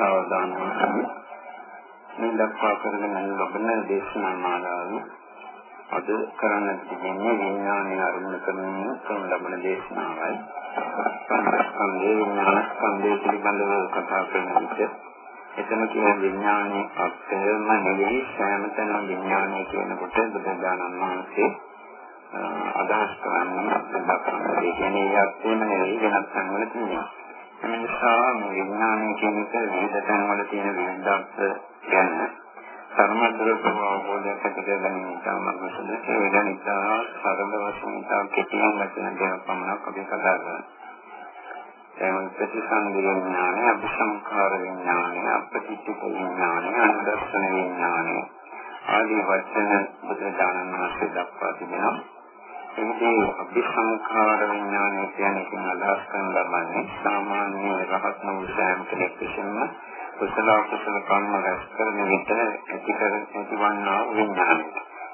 අවධානය මේ දක්වා කරගෙන ලබන දේශනා මාලාව අද කරන්නට තිබෙන්නේ විඥානය අරමුණු කරමින් කරන ලබන දේශනාවයි. සංස්කන්ධේ විඥාන ස්කන්ධය පිළිබඳව කතා කරන විට එතන කියන විඥානයේ අත්‍යවම නෙවෙයි සෑම තැනම විඥානය කියනකොට බුදුදානන් වහන්සේ අදහස් කරන්නේ දක්වන්නේ ඒ කියන්නේ යක්තියම නෙවෙයි වෙනත් තැන්වල තියෙනවා. ඒ නිසා මේ විඥානය කියන එක විවිධ තැන්වල තියෙන විවිධත්ව ගැන සම්මද්දර අවබෝධයක් ඇති කරගන්න ඉතාමත් සුදුසු ඒ ගැන ඉතා සරල වශයෙන් ඉතා කෙටියෙන් වචන දෙකක් පමණක් අපි කතා කරනවා. එනම් ප්‍රතිසන්දි විඥානය, අபிසංකාර විඥානය, අපටිච්ච විඥානය, අනුදර්ශන විඥානය ආදී වචන බුදුදානන් වහන්සේ දක්වා තිබෙනවා. එහිදී අபிසංකාර විඥානය කියන්නේ අදහස් කරන ලබන්නේ සාමාන්‍ය රහත් වූ සෑම කෙනෙක් විසින්ම කුසල කුසල කර්ම රැස් කරන විට ඇති කර ඇතිවන්නා විඥානය.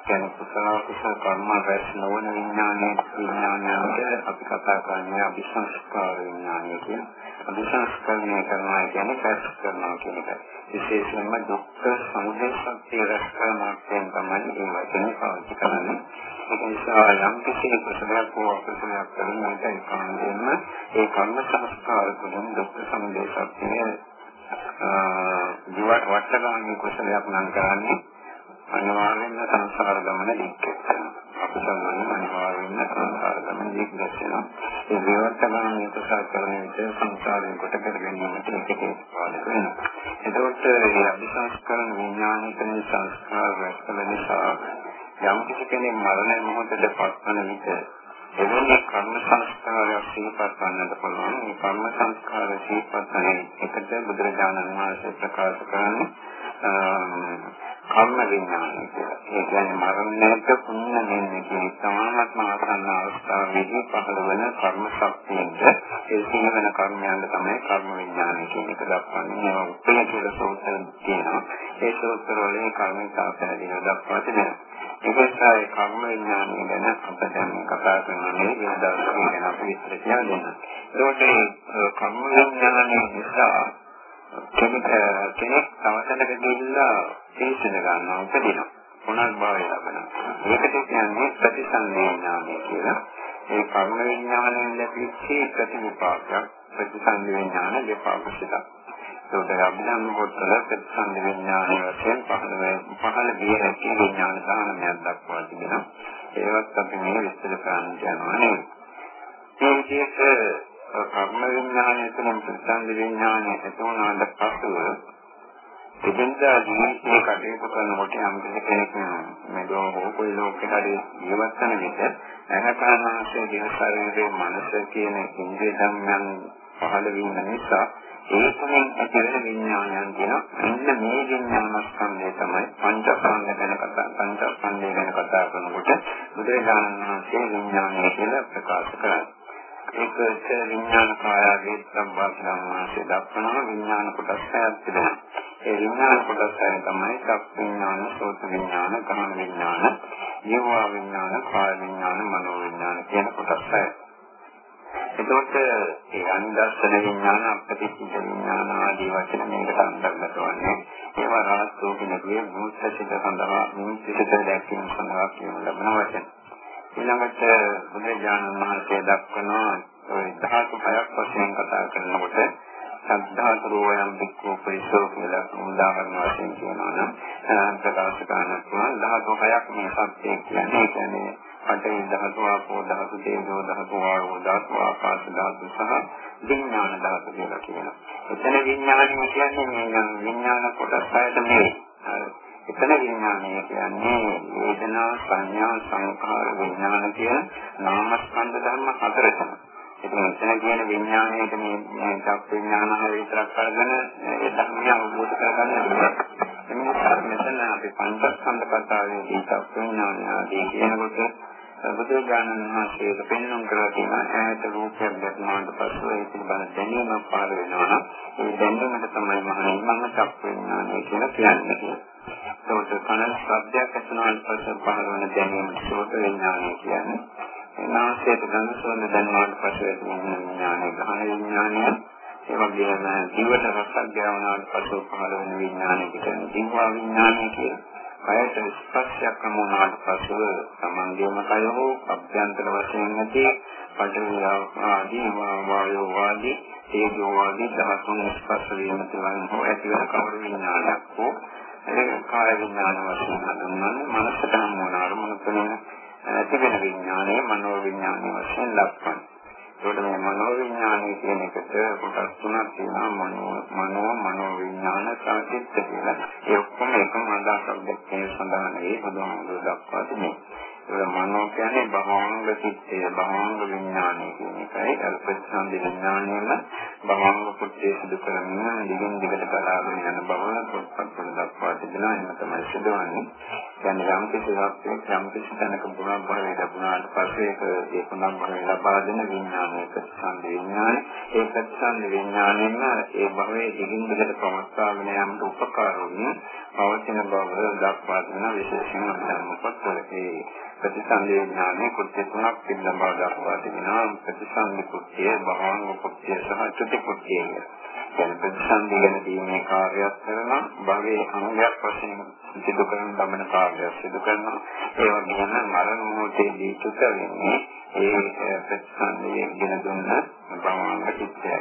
කියන කුසල කුසල කර්ම රැස් නොවන විඥානයේ විඥානයට අපි කතා කරන්නේ අபிසංස්කාර විඥානය කියන. අபிසංස්කරණය කරනවා කියන්නේ රැස් කරනවා කියන එක. විශේෂයෙන්ම දුක්ඛ සමුදය සත්‍ය රැස් කරනවා කියන තමයි මේ වචනේ පාවිච්චි කරන්නේ. ඒක නිසා යම් කිසි කුසලයක් හෝ අකුසලයක් කරන විට ඒකාන්තයෙන්ම ඒ කර්ම සංස්කාර තුළින් දුක්ඛ සමුදය සත්‍යය ජීවත් වට්ටගාමී කුසලයක් නම් කරන්නේ අනිවාර්යෙන්ම සංසාර ගමන දික්කෙනවා. අකුසලයන් අනිවාර්යෙන්ම සංසාර ගමන දික්කෙනවා. ඒ විවට්ටගාමී කුසල කරන විට සංසාරයෙන් කොට කර ගැනීමට ඒකේ පාදක වෙනවා. එතකොට මේ අபிසංස්කරණ විඥානිකන සංස්කාර රැස්කල නිසා යම් කිසි කෙනෙක් මරණ මොහොතට පත්වන විට එවැනි කර්ම සංස්කාරයක් සිහිපත් කරන්නට පුළුවන්. මේ කර්ම සංස්කාර සිහිපත් කරන එකට බුදුරජාණන් වහන්සේ ප්‍රකාශ කරන්නේ කර්ම විඥානය කියලා. ඒ කියන්නේ මරණයට පුණ්‍ය දෙන්නේ කියන සමානත්ම ආසන්න අවස්ථාවේදී පහළ වෙන කර්ම ශක්තියෙන්ද ඒ සිහින කර්මයන්ද තමයි කර්ම විඥානය කියන එක දක්වන්නේ. මේවා උත්තර කියලා සූත්‍රය තියෙනවා. ඒ සූත්‍ර වලින් කර්ම සාපේක්ෂව දක්වා තිබෙනවා. ඒක නිසා ඒ කර්ම විඥානය ගැන අප දැන් කතා කරන්නේ වෙන දවසක ගැන අපි විස්තර කියන්න. ඒකට කර්ම විඥානය නිසා කෙනෙක් කෙනෙක් තවතනක ගිහිල්ලා තේසන ගන්නවා උපදිනවා. පුනර්භවය ලබනවා. ඒකට කියන්නේ ප්‍රතිසංවේඥානය කියලා. ඒ කර්ම විඥානයෙන් ලැබිච්ච ප්‍රතිවිපාකයක් ප්‍රතිසංවේඥාන දෙපාර්ශ්වයක්. ඒකට අභිධර්ම පොත්වල ප්‍රතිසංවේඥ විඥානය වශයෙන් පහළ පහළ විය හැකි විඥාන සාහනයක් දක්වා තිබෙනවා. ඒවත් අපි මේ විස්තර කරන්න යනවා නේද? මේ විදිහට කර්ම විඥානය තුළින් ප්‍රතිසංවේඥ විඥානය එතනට පසුව ඉදින්දා ජීවිතේ කටයුතු කරනකොට යම් කෙනෙක් මේ ලෝකෝ කොයි ලෝකේ හරි ජීවත් වෙන විට ඇහැකනාශය දින ශරීරයේ මනස කියන ඉන්ද්‍රිය ධර්මයන් පහළ වීම නිසා ඒකෙන් ඇතිවන විඥානයන් කියන මෙන්න මේ විඥානස්කන්ධය තමයි පංචස්කන්ධ ගැන කතා පංචස්කන්ධය ගැන කතා කරනකොට බුදුරජාණන් වහන්සේ විඥානය කියලා ප්‍රකාශ කරන්නේ. ඒකත් විඥාන කායයේ සම්බන්ධන වාසේ දක්වන විඥාන කොටස් හයක් තිබෙනවා. ඒ විඥාන කොටස් හය තමයි චක් විඥාන, සෝත විඥාන, ගහන විඥාන, ජීවා විඥාන, කාය විඥාන, මනෝ විඥාන කියන කොටස් හය. එතකොට ඒ අනිදර්ශන විඥාන, අපටිච්ච විඥාන ආදී වචන මේකට අන්තර්ගත වන්නේ. ඒවා රාස්තෝකිනගේ මුත්‍සිත සඳහා මුත්‍සිත දැක්වීම සඳහා කියන ලබන වචන. ඊළඟට බුදුරජාණන් වහන්සේ දක්වනවා ওই ධාතු හයක් වශයෙන් කතා කරනකොට සද්ධාතරෝයම් වික්ඛෝ පරිසෝ කියලා උදාහරණ වශයෙන් කියනවා නම් ප්‍රකාශ කරන්න පුළුවන් ධාතු හයක් මේ සත්‍යය කියන්නේ කියන්නේ පඨවි ධාතු ආපෝ ධාතු තේජෝ ධාතු වායෝ ධාතු ආකාශ ධාතු සහ විඥාන ධාතු කියලා කියනවා. එතන විඥානය කියන්නේ මේ විඥාන කොටස් හයට නෙවෙයි. එතන විඥානය කියන්නේ වේදනා සංඥා සංඛාර විඥාන කියන නාමස්කන්ධ ධර්ම හතරකට. ඉතින් එතන කියන විඥානයේද මේ චක් විඥානය විතරක් කරගෙන ඒ ධර්මය අවබෝධ කරගන්න බැහැ. එනිසා මෙතන අපි පංචස්කන්ධ කතාවේදී චක් විඥානය ආදී කියනකොට බුදුගානන් වහන්සේට පෙන්වන්න කරලා තියෙන ඈත රූපයක් දැක්මාට පස්සෙ ඒ පිළිබඳ දැනීමක් පහළ වෙනවා නම් ඒ දැනීමට තමයි මහණෙනි මම චක් විඥානය කියලා කියන්නේ. ඒකට කන ශබ්දයක් ඇසුනාට පස්සේ පහළ වෙන දැනීමට සෝත විඥානය කියන්නේ. නාසයට ගඳ සුවඳ දැනීමට පස්සේ විඥානය ගහන විඥානය ඒ වගේම ජීවිත රසක් ගවනාට පසු පහළ වෙන විඥානය කියන ජීවා විඥානය කියලා. කයට ස්පර්ශයක් වුණාට පසු තමන්ගේම කය හෝ අභ්‍යන්තර වශයෙන් ඇති පඩවිය ආදී වායෝ ආදී තේජෝ ආදී දහතුන් ස්පර්ශ වීම තුළින් හෝ ඇතිවන කවර විඥානයක් හෝ ඒ කාය විඥාන වශයෙන් හඳුන්වන්නේ මනසට හමු වන අරමුණු තුළින් ඇතිවෙන විඥානය මනෝ විඥානය වශයෙන් දක්වන්නේ ඒකට මේ මනෝ විඥානය කියන එකට කොටස් තුනක් තියෙනවා මනෝ මනෝ මනෝ විඥාන සාචිත්ත කියලා. ඒ ඔක්කොම එකම අදහසක් දැක්කේ සඳහන් වේ බුදුහාමුදුරුවෝ දක්වා තිබෙනවා. ඒක මනෝ කියන්නේ භවංග චිත්තය භවංග විඥානය කියන එකයි. අර ප්‍රතිසන්දි විඥානයම භවංග කුට්ටේ සිදු කරමින් දිගින් දිගට බලාගෙන යන බව පොත්පත්වල දක්වා තිබෙනවා. එහෙම තමයි සිදුවන්නේ. කියන්නේ යම් කිසි සත්‍යයක් යම් කිසි තැනක පුරාණ භවය ලැබුණාට පස්සේ ඒක ඒ පුරාණ භවය ලබා දෙන විඥානය ප්‍රතිසන්දි විඥානය. ඒ ප්‍රතිසන්දි විඥානයෙන්ම ඒ භවයේ දිගින් දිගට පවත්වාගෙන යාමට උපකාර වුණේ. පවතින බව දක්වා දෙන විශේෂම ධර්ම පොත්වලදී ප්‍රතිසන්දි විඥානයේ කුට්ටි තුනක් පිළිබඳව දක්වා තිබෙනවා. ප්‍රතිසන්දි කුට්ටිය භවංග කුට්ටිය සහ චුති කුට්ටිය කියන ප්‍රතිසන්දි ගැන දීමේ කාර්යයක් කරනවා. භවයේ අංගයක් වශයෙන් සිදු කරන ගමන කාර්යයක් සිදු කරනවා. ඒ වගේම මරණ මොහොතේදී චුත වෙන්නේ ඒ ප්‍රතිසන්දිය ගැන දුන්න භවංග චිත්තය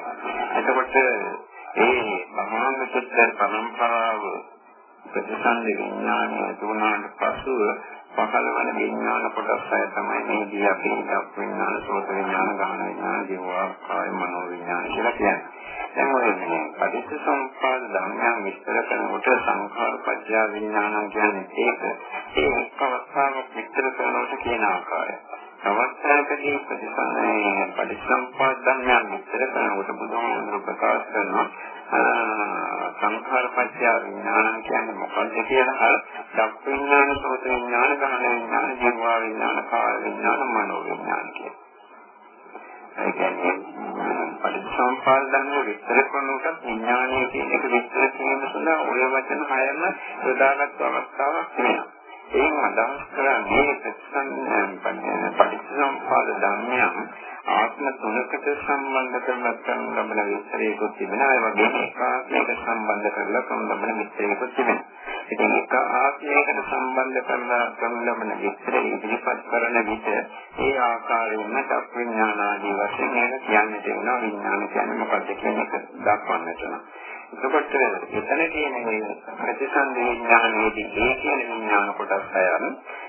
එතකොට ඒ භවංග චිත්ත පරම්පරාව ප්‍රතිසන්දි විඥානය දුනාට පසුව පහළ වන විඥාන කොටස් අය තමයි මේදී අපි දක් විඥාන, සෝත විඥාන, ගාහන විඥාන, ජීවා, කාය, මනෝ විඥාන කියලා කියන්නේ. දැන් ඔය මේ පටිච්චසමුප්පාද ධර්මයන් විස්තර කරනකොට සංඛාර පත්‍ය විඥාන කියන්නේ ඒක. ඒ එක් අවස්ථාවක් විස්තර කරනකොට කියන ආකාරය. අවස්ථාවකදී ප්‍රතිසන්නේ පටිච්චසමුප්පාද ධර්මයන් විස්තර කරනකොට බුදුහාමුදුරුවෝ ප්‍රකාශ කරනවා සංඛාර පත්‍ය විඥාන කියන්නේ මොකක්ද කියලා අර දක් විඥාන, සෝත විඥාන, ගාහන විඥාන, ජීවා විඥාන, කාය විඥාන, මනෝ විඥාන කියන. ඒ කියන්නේ පරිසම්පාද ධර්ම විස්තර කරනකොට විඥානය කියන එක විස්තර කිරීම සඳහා ඔය වචන හයම යොදාගත් අවස්ථාවක් වෙනවා. ඒම අදහස් කරන්නේ ප්‍රතිසං පරිසම්පාද ධර්මයන් ආත්ම තුනකට සම්බන්ධ කරලා කරන ලබන විස්තරයකුත් තිබෙනවා. ඒ වගේම එක ආත්මයකට සම්බන්ධ කරලා කරන ලබන විස්තරයකුත් තිබෙනවා. ඉතින් එක ආත්මයකට සම්බන්ධ කරලා කරන ලබන විස්තරය ඉදිරිපත් කරන විට ඒ ආකාරයෙන්ම චක් විඥාන ආදී වශයෙන් මේක කියන්නට වෙනවා. විඥාන කියන්නේ මොකක්ද කියන එක දක්වන්නට වෙනවා. එතකොට එතන තියෙන මේ ප්‍රතිසන්දි විඥානයේදී ඒ කියන විඥාන කොටස් අයන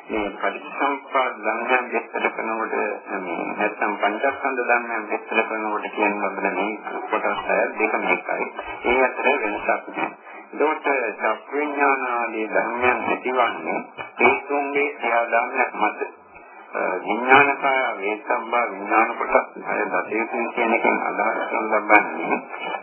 මේ පටිච්චසමුප්පාද ධර්මයන් විස්තර කරනකොට මේ නැත්නම් පංචස්කන්ධ ධර්මයන් විස්තර කරනකොට කියන ලබන මේ කොටස් අය දෙකම එකයි. ඒ අතර වෙනසක් නැහැ. ඒකට සත්විඥාන ආදී ධර්මයන් ඇතිවන්නේ හේතුන්ගේ ක්‍රියාදාමයක් මත විඥානකය වේසම්බා විඥාන කොටස් අය දතේකින් කියන එකෙන් අදහස් කරන ලබන්නේ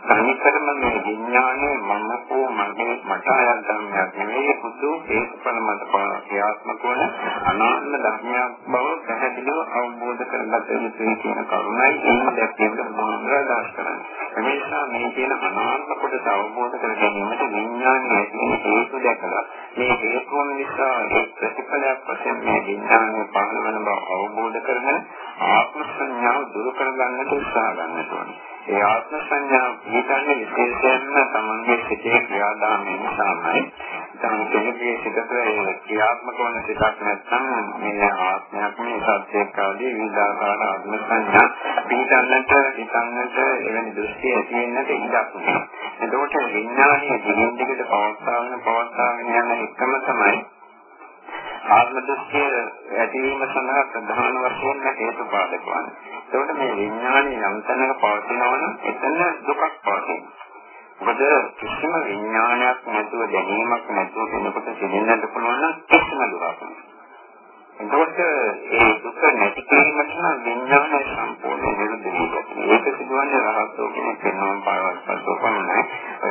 තනිකරම මේ විඥානයේ මම කෝ මගේ මට අයත් ධර්මයක් නෙවෙයි පුදු හේතුඵල මත ක්‍රියාත්මක වන අනාත්ම ධර්මයක් බව පැහැදිලිව අවබෝධ කරගත යුතුයි කියන කරුණයි මේ දැක්කේට මම අදහස් කරන්නේ. ඒ නිසා මේ කියන අනාත්ම කොටස අවබෝධ කර ගැනීමට විඥානයේ තියෙන හේතු දැකලා මේ හේතුන් නිසා ඒ ප්‍රතිඵලයක් වශයෙන් මේ විඥානය පහළ වන බව අවබෝධ කරගෙන ආත්ම සංඥාව දුරු කරගන්නට උත්සාහ ගන්නට ඕනේ. ඒ ආත්ම සංඥාව පිළිගන්නේ විශේෂයෙන්ම තමන්ගේ සිතේ ක්‍රියාදාමය නිසාමයි. දැන් කෙනෙකුගේ සිතට ඒ ක්‍රියාත්මක වන සිතක් නැත්නම් මේ ආත්මයක් මේ සත්‍යයක් ආදී විවිධාකාර ආත්ම සංඥා පිළිගන්නට හිතන්නට එවැනි දෘෂ්ටි ඇති වෙන්නට ඉඩක් නැහැ. එතකොට විඥානයේ දිගින් දිගට පවත්වාගෙන පවත්වාගෙන යන එකම තමයි ආත්ම දෘෂ්ටිය ඇතිවීම සඳහා ප්‍රධාන වශයෙන් හේතු පාදක වන්නේ. ඒකට මේ විඥානය යම් තැනක පවතිනවා නම් එතන දුකක් පවතිනවා. මොකද කිසිම විඥානයක් නැතුව දැනීමක් නැතුව කෙනෙකුට සිදෙන්නට පුළුවන් නම් කිසිම දුකක් නැහැ. එතකොට ඒ දුක නැති කිරීමට නම් විඥානය සම්පූර්ණ විරුද්ධ වෙනවා. ඒක සිදුවන්නේ රහතෝ කෙනෙක් වෙනවම පාරවත් පස්සෝ පමණයි.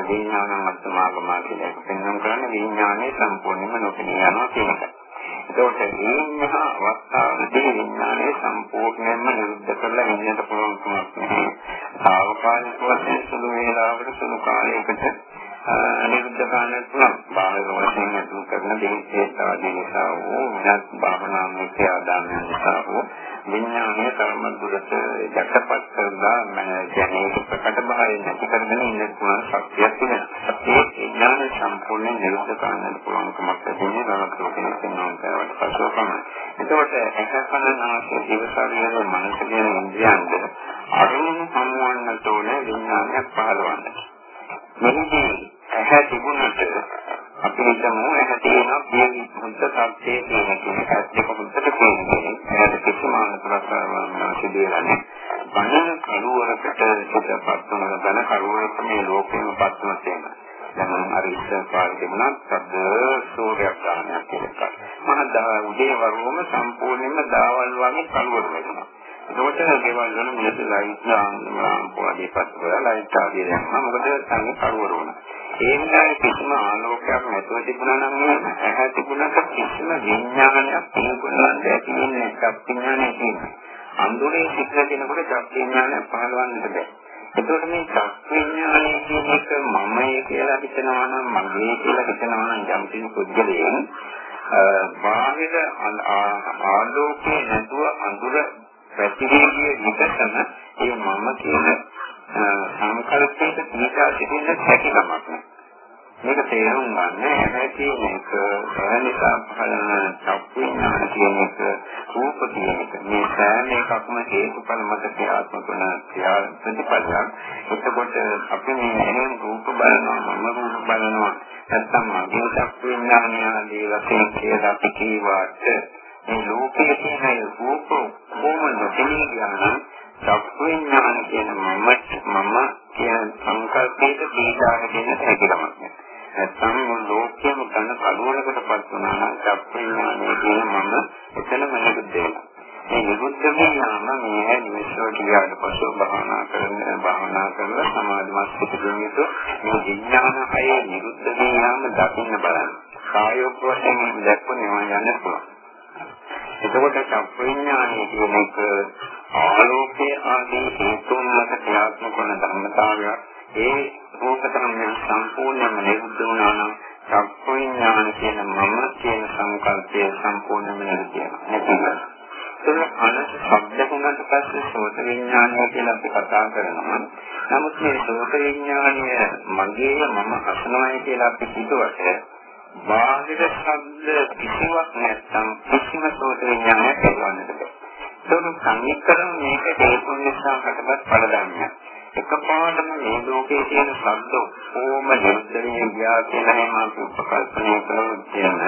විඥානං අත්මාගමා කියලා එක පෙන්වන්න කරන්නේ විඥානය සම්පූර්ණයෙන්ම නොපෙනී යනවා කියන එක. ඒකට මේ අවස්ථාවේදී විඥානය සම්පූර්ණයෙන්ම නිරුද්ධ කරලා ඉන්නට පුළුවන් කමක් නැහැ. සාවකාලික වශයෙන් සුළු වේලාවකට සුළු කාලයකට නිරුද්ධ කරන්න පුළුවන්. බාහිර වශයෙන් අතුල් කරන දෙහිත් ආදී නිසා හෝ වෙනත් භාවනාත්මක ක්‍රියාදාමයන් නිසා හෝ විඥානය කර්ම දුරට යටපත් කරලා මම කියන්නේ ප්‍රකට ආහාරය නැති කරගෙන ඉන්න පුළුවන් ශක්තියක් තියෙනවා. ඒ ඥාන සම්පූර්ණයෙන් නිරුද්ධ කරන්නට පුළුවන්කමක් ලැබෙන්නේ ලෝක කෙනෙක් වෙනවා පසුව පමණයි. එතකොට එකකන නාසය දිවසාරියේ මනස කියන ඉන්ද්‍රියන්ද අරමුණු සම්වන්නට ඕන විඥානයක් පහළවන්න. මෙහිදී ඇහැ තිබුණට අපි හිතමු ඇහැ තියෙනවා කියන හොඳ සත්‍යයේ තියෙන කෙනෙක් දෙක හොඳට කියන්නේ ඇහැට කිසිම අනතුරක් සිදුවෙලා නැහැ. බණ කරුවරකට සිතපත් වන බණ කරුවරක මේ ලෝකෙම පත්වන තේම. දැන් අර ඉස්සර පාරේ තිබුණත් සද්ද සූර්යයක් ගන්නක් කියලා. මහා උදේ වරුවම සම්පූර්ණයෙන්ම දාවල් වගේ කරුවර වෙනවා. එතකොට ගෙවල් වල මිනිස්සු ලයිට් නාම් පොඩි පස්වල ලයිට් ආදී දැම්මා මොකද සංග කරුවර වුණා. ඒ නිසා කිසිම ආලෝකයක් නැතුව තිබුණා නම් ඇහැ තිබුණාට කිසිම විඥානයක් තිබුණාට ඇති වෙන්නේ නැහැ. විඥානය කියන්නේ. අඳුරේ සිද්ධ වෙනකොට චක් විඥානය පහළවන්නට බෑ. එතකොට මේ චක් විඥානය කියන එක මමයි කියලා හිතනවා නම් මගේ කියලා හිතනවා නම් යම් කිසි පුද්ගලයෙක් බාහිර ආලෝකේ නැතුව අඳුර පැතිරී විකසන ඒ මම කියන සංකල්පයක තීකා සිටින්න හැකියාවක් නැහැ. මේක තේරුම් ගන්න ඇහැටි මේක නිසා පහළන චක්කුඥාන කියන එක රූප කියන එක මේ සෑම එකක්ම හේතුඵල මත ක්‍රියාත්මක වන ක්‍රියා ප්‍රතිපලයක් එතකොට අපි මේ එහෙම රූප බලනවා මම රූප බලනවා නැත්නම් මගේ චක්කුඥානය ආදී වශයෙන් කියලා අපි කීවාට මේ ලෝකයේ තියෙන රූප කොහොමද නොදෙනී යනවා චක්කුඥාන කියන මම මම කියන සංකල්පයේ දීගාන දෙන්න හැකියාවක්. නැහැ නැත්නම් ලෝකයේම තන කලවරකටපත් වුණා නම් චක්ඛුඥානයේ කියන මම එතනම නිරුද්ධ වෙනවා. මේ නිරුද්ධ වීම මේ නිමිෂෝ කියාට පසු භාවනා කරන භාවනා කරලා සමාධිමත් පිටුගෙන යුතු මේ විඥාන හය නිරුද්ධ වීම දකින්න බලන්න. කායෝප වශයෙන් දැක්වෙන යන්න පුළුවන්. එතකොට චක්ඛුඥානයේ කියන එක ආලෝකයේ ආදී හේතුන් මත ක්‍රියාත්මක වන ධර්මතාවයක් ඒ රූපතරම සම්පූර්ණයෙන්ම නිරුද්ධ වුණා නම් සම්පූර්ණ කියන මම කියන සංකල්පය සම්පූර්ණයෙන්ම නිරුද්ධ වෙනවා. ඒක අනස ශබ්ද වුණාට පස්සේ සෝත විඥානය කියලා අපි කතා කරනවා. නමුත් මේ සෝත විඥානය මගේ මම අසනවායි කියලා අපි හිතුවට බාහිර ශබ්ද කිසිවක් නැත්නම් කිසිම සෝත විඥානයක් ඇතිවන්නට බැහැ. ඒක සංකීර්ණ මේක හේතුන් නිසා හටගත් ඵල ධර්මයක්. එකපාරටම මේ ලෝකයේ තියෙන ශබ්ද ඔක්කොම නිරුද්ධණය ගියා කියලා නම් අපි උපකල්පනය කරමු කියන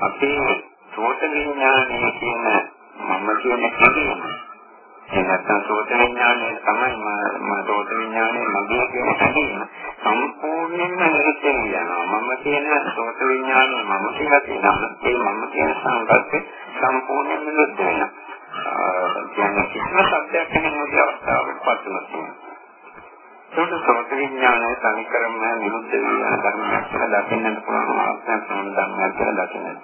අපේ සෝත විඥානයේ කියන මම කියන හැඟීම. ඒ නැත්තම් සෝත විඥානය තමයි මම සෝත විඥානය මගේ කියන හැඟීම. සම්පූර්ණයෙන්ම නිරුද්ධ වෙනවා මම කියන සෝත විඥානය මම කියලා කියනවා ඒ මම කියන සංකල්පේ සම්පූර්ණයෙන්ම නිරුද්ධ වෙනවා. කියන්නේ කිසිම සත්‍යයක් නැහැ අවස්ථාවකට පත් වෙනවා. ඒක සෝත විඥානයේ සංකරම විරුද්ධ වෙන ධර්මයක් කියලා දකින්නට පුළුවන් අවස්ථාවක් තමයි ධර්මයක් කියලා දකින්නට.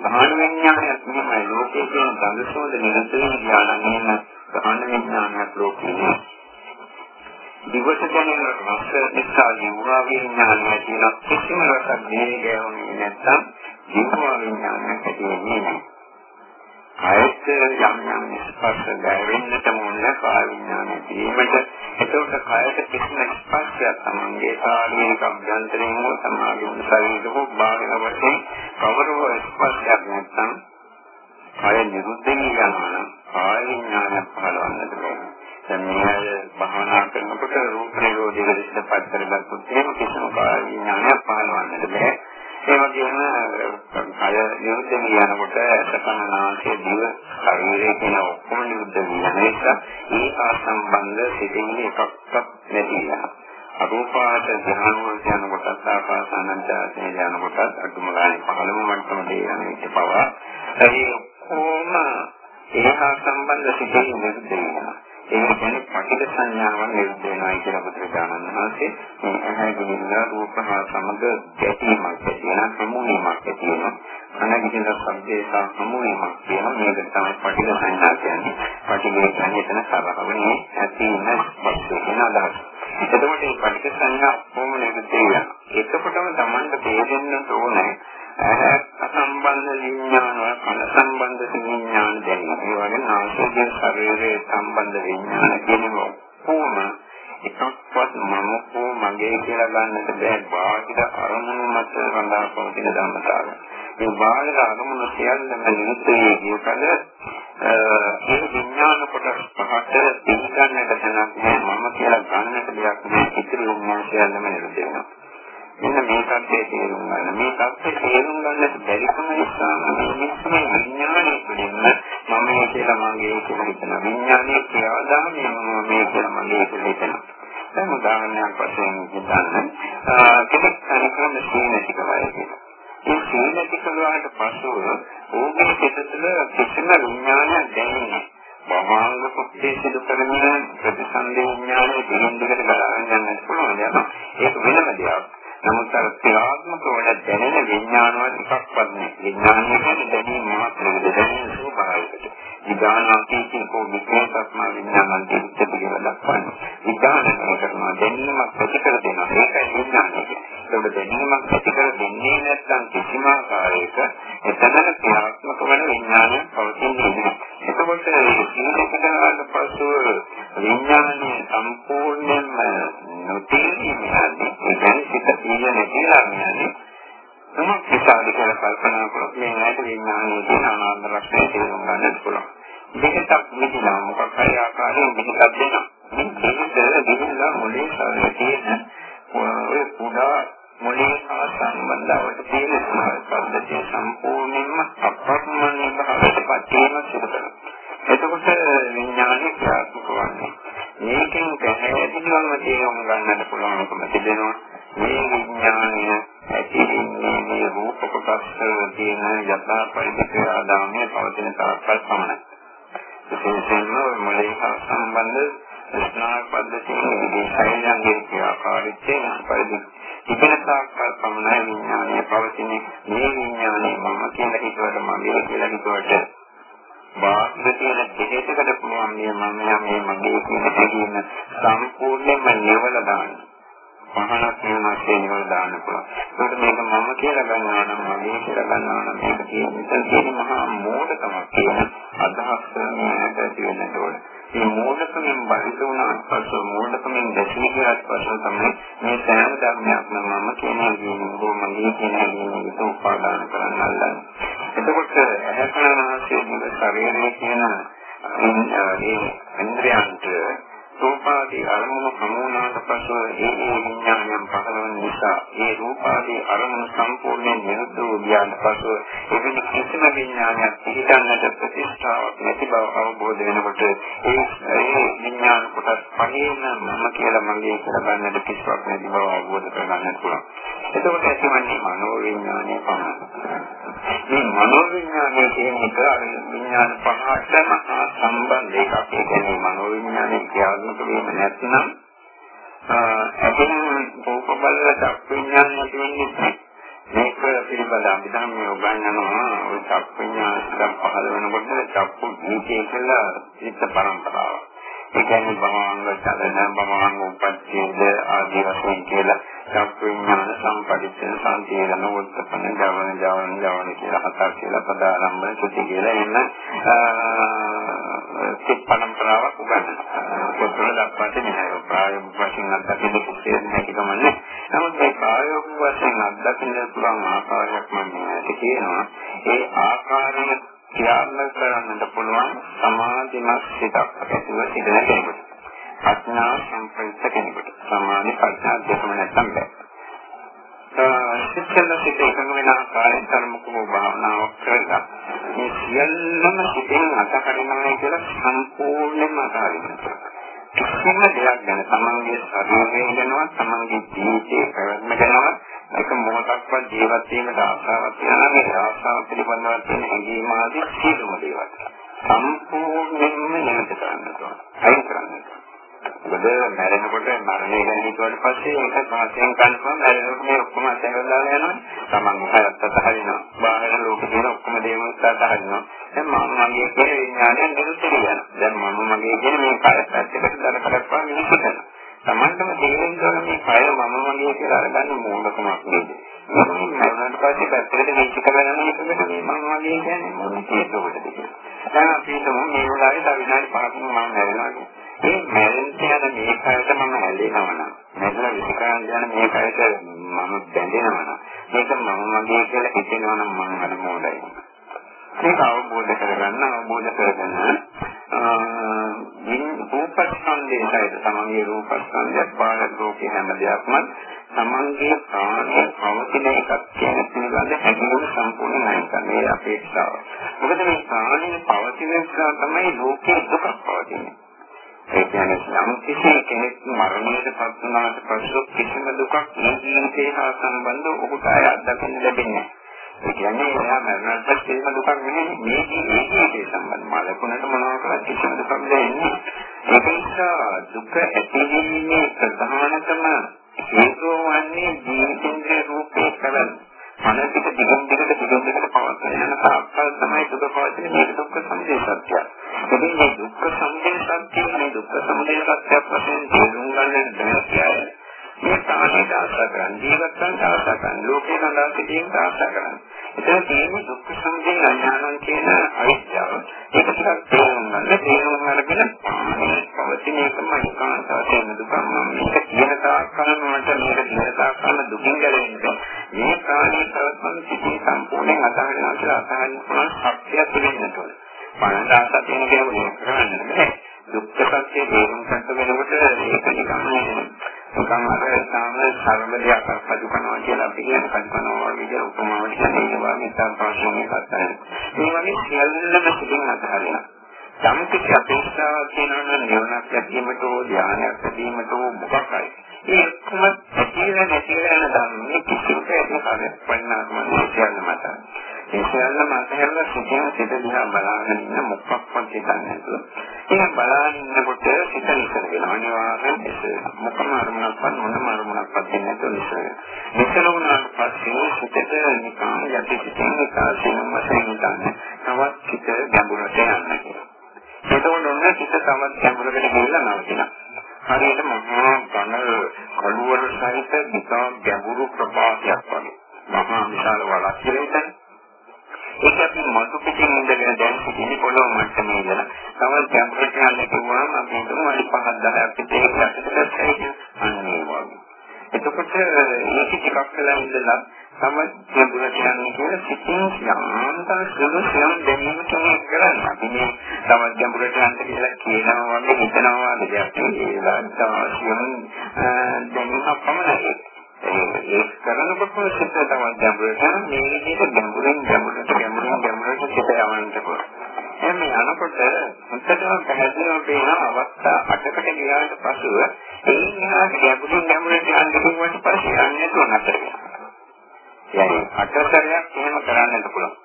භාන විඥානයත් මෙහෙමයි ලෝකයේ තියෙන සංසෝධ නිරතේ ඥානයෙන් භාන විඥානයක් ලෝකයේ දිවස දැනෙන රස නිසා ජීවා විඥානය කියන කිසිම රසක් දෙන්නේ ගැවුනේ නැත්නම් ජීවා විඥානයක් ඇති වෙන්නේ නැහැ. කයට යම් යම් ස්පර්ශ දැනෙන්නට මුන්න කාය විඥානය දීමට එතකොට කයට කිසිම ස්පර්ශයක් තමන්ගේ ශාරීරික අභ්‍යන්තරයෙන් හෝ සමාගම ශරීරක හෝ බාහිර වශයෙන් කවරෝ ස්පර්ශයක් නැත්නම් කය නිරුද්ධ වෙනවා නම් කාය විඥානය පහළවන්නට බැහැ. දැන් මේ භාවනා කරනකොට රූප නිරෝධයේ ඉස්සපත් කරගත්තොත් එහෙම කිසිම කාය විඥානයක් පහළවන්නට බැහැ. ඒ වගේම කය නිරුද්ධ වෙනකොට සකනාංශයේ දිව ශරීරයේ කියන ඔක්කොම නිරුද්ධ වෙන නිසා ඒ ආසම්බන්ධ සිටින්නේ එකක්වත් නැති වෙනවා. අරූපාත ධ්‍යාන වලට යනකොට ආකාසානන්දයෙන් යනකොට අදුම ගානේ පහළම මට්ටමට යන විට පවා ඒ කොහොම ඒහා සම්බන්ධ සිටින්නේ නිරුද්ධ වෙනවා. ඒ කියන්නේ පටිඝ සංඥාවන් නිරුද්ධ වෙනවා කියලා බුදුරජාණන් වහන්සේ මේ ඇහැ ගිනින්න රූප හා සමග ගැටීමක් ඇති වෙන සමුනීමක් ඇති වෙනවා. අනගින සම්දේ සහ සමුනීමක් කියන මේක තමයි පටිඝ සංඥා කියන්නේ. පටිඝ කියන්නේ එතන සරහවනේ ඇති වෙන වස්තු කියන අදහස. එතකොට මේ පටිඝ සංඥා කොහොම නිරුද්ධ වෙනවා? එතකොටම Tamanට තේරෙන්න ඕනේ සම්බන්ධ විඥාන කන සම්බන්ධ විඥාන දැනීම. ඒ වගේ නාසයෙන් ශරීරයේ සම්බන්ධ විඥාන කියනවා කොහොම එකක්වත් මම හෝ මගේ කියලා ගන්නට බෑ බාහිර අරමුණු මත රඳා පවතින ධර්මතාවය. මේ බාහිර අරමුණු සියල්ලම නිරුද්ධයේ කියකද ඒ විඥාන කොටස් පහට පිළිගන්නට දැනක් මම කියලා ගන්නට දෙයක් නෑ ඉතිරි වුණා සියල්ලම නිරුද්ධ වෙනවා. මෙන්න මේ කප්පේ තේරුම් ගන්න. මේ කප්පේ තේරුම් ගන්නට බැරිකම නිසා මේ විශ්ව විඥානයේ තුළින්ම මම මේ කියලා මගේ කියලා හිතන විඥානයේ ක්‍රියාදාමය මම මේ කියලා මගේ කියලා හිතනවා. දැන් උදාහරණයක් වශයෙන් හිතන්න කෙනෙක් අනිකම සීනතික වය කියලා. මේ සීනතික වලට පසුව ඕකේ සිත තුළ කිසිම විඥානයක් දැනෙන්නේ නැහැ. බහාංග කුත්තේ සිදු කරන ප්‍රතිසන්දේ විඥානයේ දිගින් දිගට බලාගෙන යන්න පුළුවන්. ඒක වෙනම දෙයක්. නමුත් අර ක්‍රියාත්මක වල දැනෙන විඥානවත් එකක්වත් නෑ. විඥානය කියන්නේ දැනීම මාත්‍රයක දැනීම ස්වභාවයකට. විඥානාන්තිකෝ කෝ විඥානත්ම විඥානාන්තික කියලා දක්වන්නේ. විඥානය කරනවා දැනීමක් ප්‍රතිකර දෙනවා. ඒකයි විඥානය කියන්නේ. ඒක දැනීමක් ප්‍රතිකර දෙන්නේ නැත්නම් කිසිම ආකාරයක එතන ක්‍රියාත්මක වන විඥානය පවතින්නේ නැහැ. එතකොට මේ සීලකටාට පසුව විඥානය සම්පූර්ණයෙන්ම නොතේරීමයි. ඒ කියන්නේ සීල නැතිලා යන්නේ. මොනක් නිසාද කියලා කල්පනා කරොත් මේ ඇයිද විඥානයේ තියෙන අනාත්ම ලක්ෂණය තේරුම් ගන්නත් පුළුවන්. දෙකක් මිදිලා මොකක් හරි ආකාරයෙන් දෙකක් දෙනවා. මේ දෙක දෙකලා මොලේ සාරය තියෙන ඔය පුඩා මොලේ හා සම්බන්ධවට තියෙන පද්ධතිය සම්පූර්ණයෙන්ම අප්‍රමාණීය භාවයට පත් වීම සිදු කරනවා. එතකොට විඥානය ක්‍රියාත්මක වන්නේ. මේකෙන් පැහැදිලිවම තේරුම් ගන්නට පුළුවන්කම තිබෙනවා. මේ විඥානය ඇතිවෙන්නේ මේ රූප කොටස් තියෙන යථා පරිදි ආදාමයේ පවතින තාක්කල් පමණයි. විශේෂයෙන්ම මොලේ හා සම්බන්ධ ස්නායු පද්ධතියේ විදේශයන්ගේ ක්‍රියාකාරීත්වය පරිදි තිබෙන තාක්කල් පමණයි විඥානය පවතින්නේ. මේ විඥානය මම කියන හිතුවට මගේ කියලා හිතුවට බාහිර තියෙන දෙකකට පුළුවන් මේ මම මේ මගේ කියන හැඟීම සම්පූර්ණයෙන්ම නිවල දාන්න. පහනක් වෙනස්සේ නිවල දාන්න පුළුවන්. ඒකට මේක මම කියලා ගන්නවා නම් මගේ කියලා ගන්නවා නම් මේක තියෙන ඉතින් තියෙන මහා මෝඩකමක් කියන අදහස් මේකට ඇති වෙන්න ඕනේ. මේ මෝඩකමෙන් බලිත වුණාට පස්සේ මෝඩකමෙන් දැසී ගියාට පස්සේ තමයි මේ සෑම ධර්මයක්ම මම කියන දේ මගේ කියන දේ උපාදාන කරන්න අල්ලන්නේ. එතකොට ඇහැකරනාසේ දිව ශරීරයේ කියන මේ ඉන්ද්‍රයන්ට රූපාදී අරමුණු හමුනාට පසු ඒ ඒ විඥානයන් පහළවන නිසා ඒ රූපාදී අරමුණු සම්පූර්ණයෙන් නිරුද්ධ වූ ගියාට පසු එවැනි කිසිම විඥානයක් පිළිගන්නට ප්‍රතිස්ථාවක් නැති බව අවබෝධ වෙනකොට ඒ ඒ විඥාන කොටස් පහේම මම කියලා මගේ කියලා ගන්නට කිසිවක් නැති බව අවබෝධ කරගන්නට පුළුවන්. එතකොට ඇතිවන්නේ මනෝ විඥානය පමණයි. මේ මනෝ විඥානය කියන එක විඥාන පහටම සම්බන්ධ එකක්. ඒ කියන්නේ මනෝ විඥානය කියන්නේ ක්‍රියාත්මක වීම නැත්නම් අපින් රූප බල චක්ඥාන නැතිවෙන්නේ මේක පිළිබඳ අභිධර්මයේ උගන්වනවා ඔය චක්ඥාන පහළ වෙනකොට චක්කු දීපේ කියලා චිත්ත පරම්පරාව. ඒ කියන්නේ භවංග චලන භවංග උපච්ඡේද ආදී වශයෙන් කියලා චක්ඥාන සම්පදිච්ඡන සංකේතන උත්පන්න ජවන ජවන ජවන කියලා හතර කියලා පදාරම්භන සුති කියලා එන්න චිත්ත පරම්පරාවක් උගන්වනවා. පොතේ දක්වා තියෙනවා ප්‍රායෝගික වශයෙන් අත්දැකීම් කුසේද නැතිකමන්නේ. නමුත් මේ ප්‍රායෝගික වශයෙන් අත්දැකීම් පුළුවන් ආකාරයක් මම කියනවා. ඒ ආකාරය ක්‍රියාත්මක කරන්නට පුළුවන් සමාධිමත් සිතක් ඇතිව සිටින කෙනෙකුට. ප්‍රඥා සම්ප්‍රයුක්ත කෙනෙකුට. සමාධි ප්‍රඥා දෙකම නැත්නම් බෑ. සිතන සිත එකඟ වෙන ආකාරයෙන් ධර්මකෝ භාවනාවක් කරලා මේ සියල්ලම සිතෙන් අතහරිනවා කියලා සම්පූර්ණයෙන්ම අතහරිනවා. කිසිම දෙයක් ගැන තමන්ගේ ශරීරය ගැනවත් තමන්ගේ ජීවිතේ පැවැත්ම ගැනවත් එක මොහොතක්වත් ජීවත් වීමට ආශාවක් තියනවා මේ ආශාව පිළිබඳව තියෙන හැඟීම ආදී සියලුම දේවල් සම්පූර්ණයෙන්ම නිරත කරන්න ඕන. අයින් කරන්න ඕන. මොකද මැරෙනකොට මරණය ගැන හිතුවට පස්සේ ඒක සාසයෙන් කන්ෆර්ම් මැරෙනකොට මේ ඔක්කොම අතහැරලා යනවා. Taman හයත් අතහරිනවා. බාහිර ලෝකේ තියෙන ඔක්කොම දේවල් අතහරිනවා. දැන් මම මගේ කියන විඥානය නිරුද්ධ වෙනවා. දැන් මම මගේ කියන මේ කායත් පැත්තකට දාලා කරපුවා මිනිස්සු කරනවා. Tamantම තේරෙන්න ඕන මේ කය මම මගේ කියලා අරගන්න මූලකමක් නේද. මම මරණයට පස්සේ පැත්තකට වෙච්ච කරගෙන මේකට මේ මම මගේ කියන්නේ මොන හේතුවකටද කියලා. දැන් අපි හිතමු මේ වෙලාවේ තව විනාඩි 5ක් මම මැරෙනවා. ඒ මම ඇලෙනවා නම් නැත්නම් විස්කරණ යන මේ කයට මම බැඳෙනවා නම් මේක මම මගේ කියලා හිතෙනවා නම් මම අර මොඩයි. ඒක අවබෝධ කරගන්න අවබෝධ කරගන්න මින් රූපස්කන්ධයේ සහිත තමන්ගේ රූපස්කන්ධයක් බාහිර ලෝකේ හැම දෙයක්ම තමන්ගේ ප්‍රාණය පවතින එකක් කියන පිළිබඳ හැඟීම සම්පූර්ණ නැහැ කියන්නේ අපේක්ෂාව. මොකද මේ ප්‍රාණය පවතින නිසා තමයි ලෝකේ දුක පවතින්නේ. ඒ කියන්නේ යම් කිසි කෙනෙක් මරණයට පත් වුණාට පසු කිසිම දුකක් මේ ජීවිතේ හා සම්බන්ධව ඔහුට අය අත්දකින්න ලැබෙන්නේ නැහැ. ඒ කියන්නේ එයා මරණයට කිසිම දුකක් නෙමෙයි. මේ ජීවිතේ සම්බන්ධ මලකුණට මොනවා කරත් කිසිම දුකක් දෙන්නේ ඒක නිසා දුක ඇතිවීමේ ප්‍රධානතම හේතුව වන්නේ ජීවිතේ රූපේ කරන මනසික දිගින් දිගට දිගින් දිගට පවත්වන යන තාක්කල් තමයි දුක පවතින මේ දුක්ඛ සමුදය සත්‍යය. ඉතින් මේ දුක්ඛ සමුදය සත්‍යය මේ දුක්ඛ සමුදය සත්‍යය වශයෙන් තේරුම් ගන්න බැහැ. මේ ප්‍රාණයට ආශා කරන ජීවිතයන් ආශා කරන ලෝකේ සඳහා සිටින් ආශා කරන. එතන තියෙන දුක්ඛ සමුදය අඥානං කියන අවිද්‍යාව. ඒක ටිකක් තේරුම් ගන්න තේරුම් අරගෙන පවතින එකම ඒකාන්ත වශයෙන් දුක මම මේක කියන තාක්කල් මට මේක කියන තාක්කල් දුකින් ගැලවෙන්න මේ ප්‍රාණී ප්‍රවත්මන සිටි සම්පූර්ණයෙන් අතහරිනවා කියලා අතහරින්න පුළුවන් සත්‍යයක් දෙන්නට ඕනේ. පණදාසත් වෙන කෙනෙකුට කරන්න බෑ. දුක්ඛ සත්‍ය තේරුම් ගන්න වෙනකොට ඒක නිකන් නිකන් අර සාම සරල දෙයක් අත්පතු කරනවා කියලා අපි කියන කල්පනාව වගේ උපමාවක් කියන්නේ ඒ වගේ සම්පූර්ණ එකක් තමයි. මේ වගේ සියල්ලම සිදුවන අතහරිනවා. යම් කිසි අපේක්ෂාවක් තියෙනවා නම් නිවනක් ලැබීමට හෝ ධ්‍යානයක් ලැබීමට හෝ මොකක්යි. ඒ ඔක්කොම ඇතිලා නැතිලා යන ධර්ම කිසිම ප්‍රයත්නයක් පන්නාම සියල්ල මත. ඒ සියල්ලම අතහැරලා සිටින සිත දිහා බලාගෙන ඉන්න මොකක්වත් හිතන්නේ නැතුව. ඒක බලාගෙන ඉන්නකොට සිත නිසල වෙනවා. අනිවාර්යෙන් මොකම අරමුණක්වත් මොනම අරමුණක්වත් දෙන්නේ නැතුව නිසල වෙනවා. නිසල වුණාට පස්සේ සිතට නිකන් යටි සිතින් කාසියම් වශයෙන් ගන්න. තවත් සිත ගැඹුරට යන්න කියලා. එතකොට ඔන්න සිත තවත් ගැඹුරකට ගිහිල්ලා නවතිනවා. හරියට මහා ඝන කළුවර සහිත විතා ගැඹුරු ප්‍රපාතයක් වගේ. මහා විශාල වලක් කියලා ඒක අපි මතු පිටින් ඉඳගෙන දැන් සිටින පොළොව මට්ටමේ ඉඳලා තවත් ගැඹුරට යන්න කිව්වම අපි හිතමු අඩි 5ක් 10ක් විතර යටට ඇවිත් අන්නේ වගේ. එතකොට මේක ටිකක් වෙලා ඉඳලා තමයි ගැඹුරට යන්නේ කියලා සිතින් යාන්තම් සුළු සියම් දැනීම තමයි කරන්නේ. අපි මේ තවත් ගැඹුරට යන්න කියලා කියනවා වගේ හිතනවා වගේ දෙයක් නෙවෙයි. ඒක තමයි දැනීමක් පමණයි. ඒ කරනකොට සිත තමයි ගැඹුරට මේ විදිහට ගැඹුරින් ගැඹුරට ගැඹුරින් ගැඹුරට සිත යවන්නට පුළුවන්. එමේ අනකොට මුත්තටම පැහැදිලිව පේන අවස්ථා අටකට ගියාට පසුව ඒ නිහාට ගැඹුරින් ගැඹුරට යන්න පුළුවන් පස්සේ යන්නේ නැතුව නතර වෙනවා. يعني අටතරයක් එහෙම කරන්නත් පුළුවන්.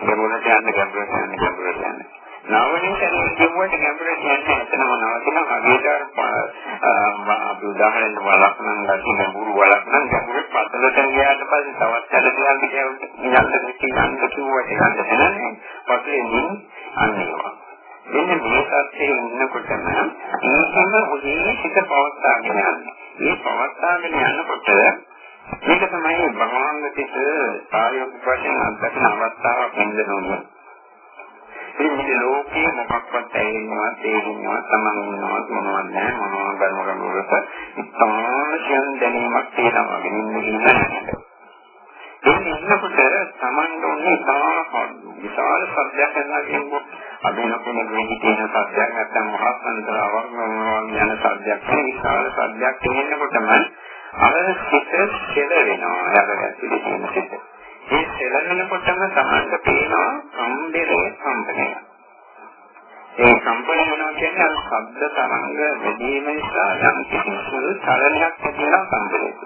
ගැඹුරට යන්න ගැඹුරට යන්න ගැඹුරට යන්න. නවනිකනේ කියුවට ගැඹුරට යන්න එතනම නවතිනවා. අගේදාර අපි උදාහරණයක් වලක් නම් ගන්න බුරු වලක් පවත්වාගෙන යනකොට මේක තමයි භවංග පිට ප්‍රායෝගික වශයෙන් අත්දකින අවස්ථාවක් වෙනදනෝනේ. ඉතින් මේ ලෝකේ මොකක්වත් ඇයෙනවා, තේරෙනවා, තමන් ඉන්නවා මොනවද නැහැ මොනවද ගන්න ගන්නකොට ඉතාලසියන් දැනීමක් තියෙනවා ගෙනින්න ඉන්නේ. ඒ ඉන්නකොට තමන් ඕනේ තාම විශාල සත්‍යයක් කරනවා කියනකොට අදිනකුනේ වෙන්නේ තියෙන සත්‍යයක් නැත්නම් මහත් අන්තරාවක් යන සත්‍යයක් විශාල සත්‍යයක් කියනකොටම අර සිත කෙල වෙනවා යකට පිළිගන්න සිත. ඒ සෙලවෙනකොටම තමන්ට පේනවා සම්බරේ සම්පනය. ඒ සම්පනය වෙනවා කියන්නේ අර ශබ්ද තරංග වැඩිම නිසා යම් කිසි සුළු චලනයක් ඇතිවෙනවා සම්බරේට.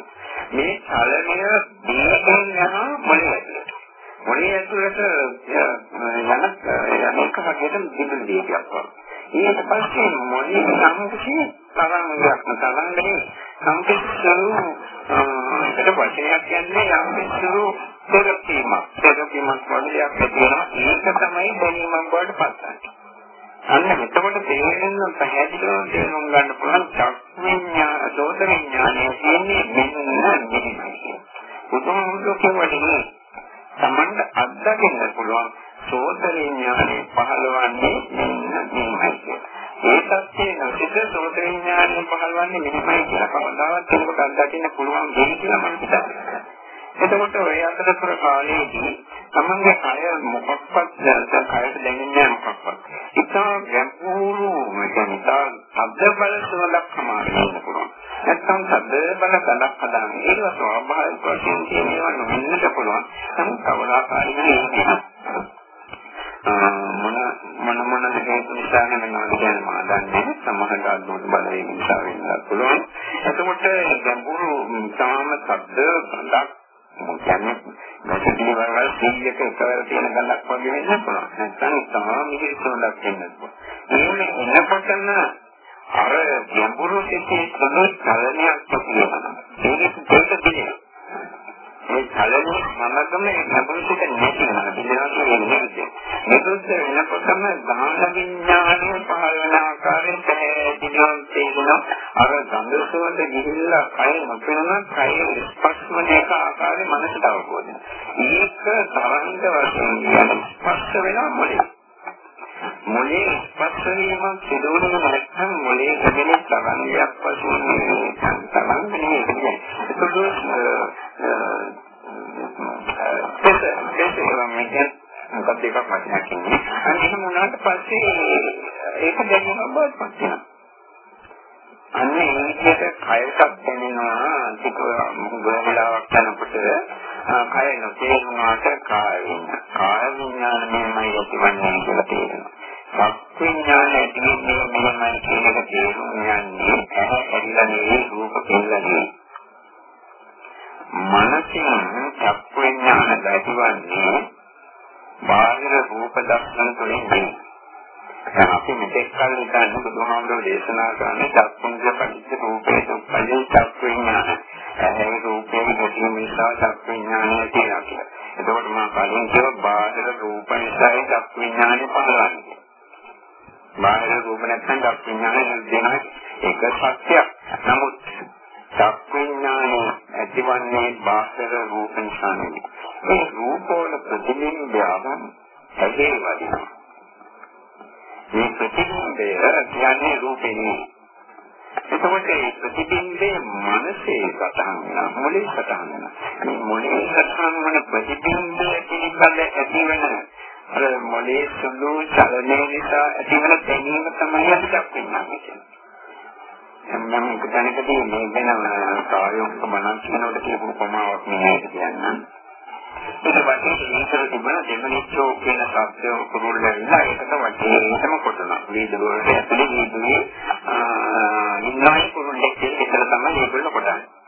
මේ චලනය දීගෙන යනවා මොළේ ඇතුළට. මොළේ ඇතුළට යන යනක වගේම දිගට දීපයක් වගේ. ඊට පස්සේ මොළේ සම්පූර්ණ තරංගයක් තරංගනේ සම්පූර්ණ ඒක වචනයක් කියන්නේ යම්කිසි තෙරපීමක් තෙරපීමක් වගේ තියෙනවා ඒක තමයි දැනීමක් බවට පත් අන්න එතකොට තේරෙන්න පැහැදිලිව තේරුම් ගන්න පුළුවන් චක්ඥා දෝෂ විඥානය කියන්නේ මෙන්න මෙහෙමයි. බුදුහාමුදුරුවෝ කියවනේ තමන්ට අත්දකින්න පුළුවන් සෝත විඥානය පහළවන්නේ මෙන්න මෙහෙමයි. ඒ සත්‍යයේ නොසිත සෝත විඥානය පහළවන්නේ මෙහෙමයි කියලා කවදාවත් කෙනෙකුට අත්දකින්න පුළුවන් දෙයක් කියලා මම හිතනවා. එතකොට ඔය අතරතුර කාලයේදී තමන්ගේ කය මොකක්වත් දැන් කයට දැනෙන්නේ මොකක්වත්. ඉතා ගැඹුරු මෙතනතා අද බල සුවලක් සමාන වෙන්න පුළුවන්. නැත්නම් සද්ද බල ගලක් හදාගන්න. ඒක ස්වභාවික වශයෙන් කියනවා නොවෙන්නට පුළුවන්. නමුත් කවදාකාරී නෙවෙයි. මොන මොන මොන හේතු නිසා නෙමෙයි කියන්නේ මා දන්නේ සමහරට අද්භූත බලයෙන් නිසා වෙන්නත් පුළුවන්. එතකොට ගැඹුරු තාම සද්ද ගලක් කියන්නේ නැතිවම වල 100ක එකවර තියෙන ගලක් වගේ වෙන්න පුළුවන්. නැත්නම් තාම මිහිරිසොලක් වෙන්න පුළුවන්. මේ එනකොටම අර ගැඹුරු සිතේ සුළු චලනයක් තියෙනවා. ඒක දෙකකිනේ. ඒ චලන මනකම ගැඹුරු සිත නැති වෙනවා. පිළිවෙලක් වෙන්නේ. මේකත් වෙනකොටම ගාන විඥානය පහළ වෙන ආකාරයෙන් පැහැදිලිවම තේරෙනවා. අර ගන්ධසෝඳ ගිහිල්ලා කය නොපෙනෙන කය ස්පර්ශ වෙන එක ආකාරයෙන් මනසට අවබෝධ වෙනවා. ඒක තරංග වශයෙන් ස්පර්ශ වෙනවා මොලේ. මොලේ ස්පර්ශ වීමක් සිදුවන නැත්නම් මොලේ හැදෙන තරංගයක් වශයෙන් තරංගනේ කියන්නේ. ඒක මොකක්ද එකක් වචනයක් කියන්නේ. අන්න එහෙම වුණාට පස්සේ ඒක දැනීමක් බවට පත් වෙනවා. අන්න ඒ විදිහට කයටත් දැනෙනවා ටික ගොඩලාවක් යනකොට කය නොතේරුණාට කාය විඥාන. කාය විඥානයමයි ඇතිවන්නේ කියලා තේරෙනවා. සත්‍ය විඥාන ඇතිවෙන්නේ මෙලමයි කියන එක තේරුම් යන්නේ ඇහැ ඇරිලා නෙවෙයි රූප කෙල්ලා නෙවෙයි. මනසින් සත්‍ය විඥාන ඇතිවන්නේ බාහිර රූප දර්ශන තුළින් නෙවෙයි. දැන් අපි මෙතෙක් කල හිතන්නේ බුදුහාමුදුරෝ දේශනා කරන්නේ චක්කුංජ පටිච්ච රූපේ සුප්පජේ චක්කු විඥාන. ඇහැ රූපේ ගැටීම නිසා චක්කු විඥානය කියලා. එතකොට මම කලින් කියව බාහිර රූප නිසා චක්කු විඥානය පහළවන්නේ. බාහිර රූප නැත්නම් චක්කු විඥානය දෙන එක සත්‍යයක්. නමුත් චක්කු විඥානය ඇතිවන්නේ බාහිර රූප නිසා නෙවෙයි. ඒ රූපවල ප්‍රතිබිම්බයන් හැදේ වදිනවා. මේ ප්‍රතිබිම්බය කියන්නේ රූපේ නෙවෙයි. එතකොට මේ ප්‍රතිබිම්බේ මනසේ සතහන් වෙනවා මොලේ සතහන් වෙනවා. මේ මොලේ සතහන් වන ප්‍රතිබිම්බය පිළිබඳ ඇතිවන අර මොලේ සුළු චලනය නිසා ඇතිවන දැනීම තමයි අපි දක්වන්නේ. මම එක තැනකදී මේ ගැන කායෝප මනස් කියනකොට කියපු උපමාවක් නෙවෙයි කියන්නේ. ඊට පස්සේ මේකට තිබුණ දෙමනිච්චෝ කියන શબ્දය කුරුල්ල වෙලා ඒකට වටේටම කොටනවා. වීදුර වලට ඇතුලේ වීදුරේ ඉන්නයි කුරුල්ලෙක් කියලා තමයි ඒගොල්ලෝ කොටන්නේ.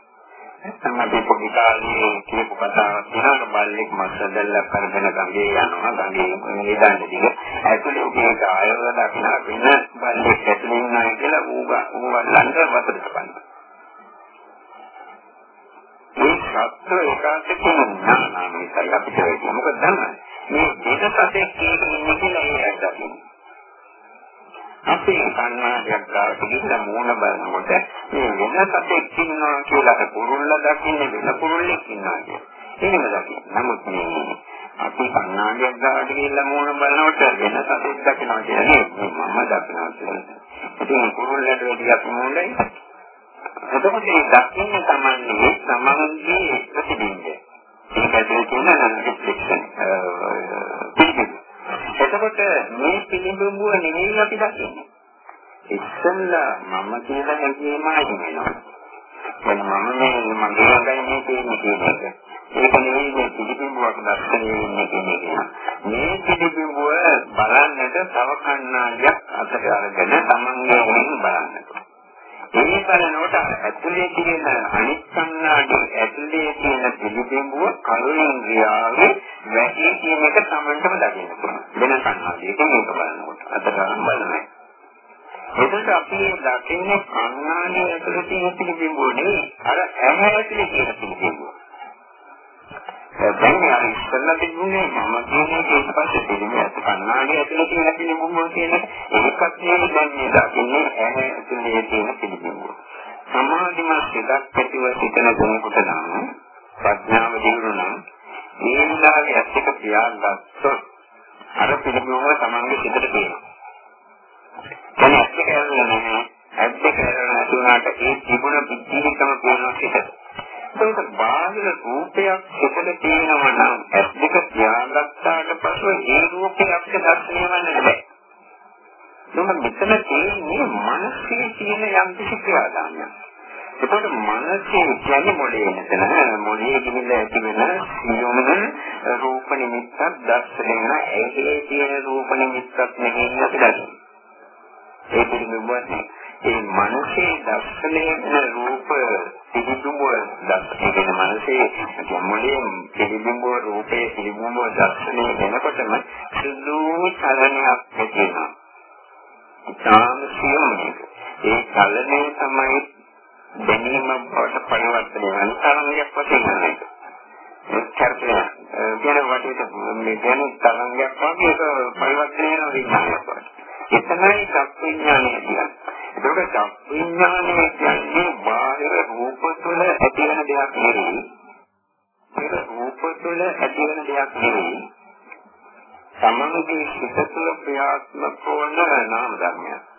නැත්නම් අපි පොඩි කාලේ කියපු කතාවක් තියෙනවා බල්ලෙක් මස් දැල්ලක් කරගෙන ගඟේ යනවා ගඟේ නිදාන්න දිග ඇතුලේ ඒක ආයව දක්නා වෙන බල්ලෙක් මේ සත්‍ය ඒකාන්තකම ඥානාමිකයි අපිට වෙන්නේ. මොකද දන්නවද? මේ දෙකපතේ කියන්නේ කියලා ඒක දකින්න. අපි කන්නාඩියක් ගාවට ගිහින් මූණ බලනකොට මේ වෙන සතෙක් ඉන්නවා කියලා පුරුල්ල දකින්නේ වෙන පුරුල්ලෙක් ඉන්නවා කියලා. එහෙම දකින්න. නමුත් මේ අපි කන්නාඩියක් ගාවට ගිහින් මූණ බලනකොට වෙන සතෙක් දකිනවා කියන්නේ මම දකිනවා කියලා. ඉතින් පුරුල්ලට වැඩි අපි මූණයි එතකොට මේ දකින්න තමන්නේ සමන්ගේ ප්‍රතිබිම්බය. ඒක ඇතුලේ තියෙන රිෆ්ලෙක්ෂන්. එතකොට මේ පිළිබිඹුව නෙමෙයි අපි දකින්නේ. ඉස්සෙල්ලා මම කියලා හැඟීමයි වෙනවා. දැන් මම මේ මගේ ළඟයි මේ තියෙන්නේ කියන එක. ඒක නෙවෙයි මේ පිළිබිඹුවක් දැක්කේ ඉන්නේ කියන එක. මේ පිළිබිඹුව බලන්නට තව කණ්ණාඩියක් අතට අරගෙන තමන්ගේ වලින් බලන්නට. මේ බලනකොට ඇතුලේ තියෙන අනිත් කන්නාඩි ඇතුලේ තියෙන පිළිබිඹුව කලින්ද්‍රියාවේ වැඩි කියන එක තමන්ටම දකින්න පුළුවන්. වෙන කන්නාඩියක මේක බලනකොට අතරම බලන්නේ. එතකොට අපි දකින්නේ කන්නාඩිය ඇතුලේ තියෙන පිළිබිඹුව නෙවෙයි අර ඇහැ ඇතුලේ තියෙන පිළිබිඹුව. දැන් අර ඉස්සෙල්ලා තිබුණේ මම කියන්නේ ඊට පස්සේ තිබුණේ කන්නාඩි ඇතුලේ තියෙන පිළිබිඹුව කියන එකත් නෙවෙයි දැන් මේ දකින්නේ ඇහැ ඇතුලේ තියෙන පිළිබිඹුව. සමාධිමත් සිතක් ඇතිව සිටින කෙනෙකුට නම් ප්‍රඥාව දිනුන නම් මේ විලාගේ ඇත්තක පියාගත්තොත් අර පිළිබිඹුව තමන්ගේ සිතට තියෙනවා. දැන් ඇත්තක ඇතුලේ නැහැ ඇත්ත කරලා තුනට ඒ තිබුණ පිටිකම පේනවා පිටට. ඒක බාහිර රූපයක් පිටට තියෙනවා නම් ඇස් දෙක තියාගත්තාට පසු ඒ රූපේ අපිට දැක්වෙන්නේ නැහැ. මොකද මෙතන තියෙන්නේ මනසේ තියෙන යම් කිසි ක්‍රියාදාමයක්. එතකොට මනසේ කියන්නේ මොලේ නේද? මොලේ ගිහිල්ලා ඇති වෙන සියුම් රූප නිමිත්තක් දැක්වෙන ඇහි තියෙන රූප නිමිත්තක් නෙවෙයි අපි දකින්නේ. ඒ පිළිබඳව ඒ මනසේ දැක්වෙන රූප පිළිබිඹුව දැක්වෙන මනසේ මොලේ පිළිබිඹුව රූපේ පිළිබිඹුව දැක්වෙන වෙනකොටම සුදු චලනයක් ඇති වෙනවා. ඉතාම සියුම්ක. ඒ චලනය තමයි දැනීම බවට පරිවර්තනය වෙන තරංගයක් වශයෙන් ගන්නට. ඒ චර්චය කියන වටේට මේ දැන තරංගයක් වගේ ඒක පරිවර්තනය වෙන විඥානයක් වගේ. එතනයි සත්විඥානය කියන්නේ. ඒක සත්විඥානය කියන්නේ බාහිර රූප තුළ ඇති වෙන දෙයක් නෙවෙයි. ඒක රූප තුළ ඇති වෙන දෙයක් නෙවෙයි. සමනුගේ සිත තුළ ක්‍රියාත්මක වන නාම ධර්මයක්.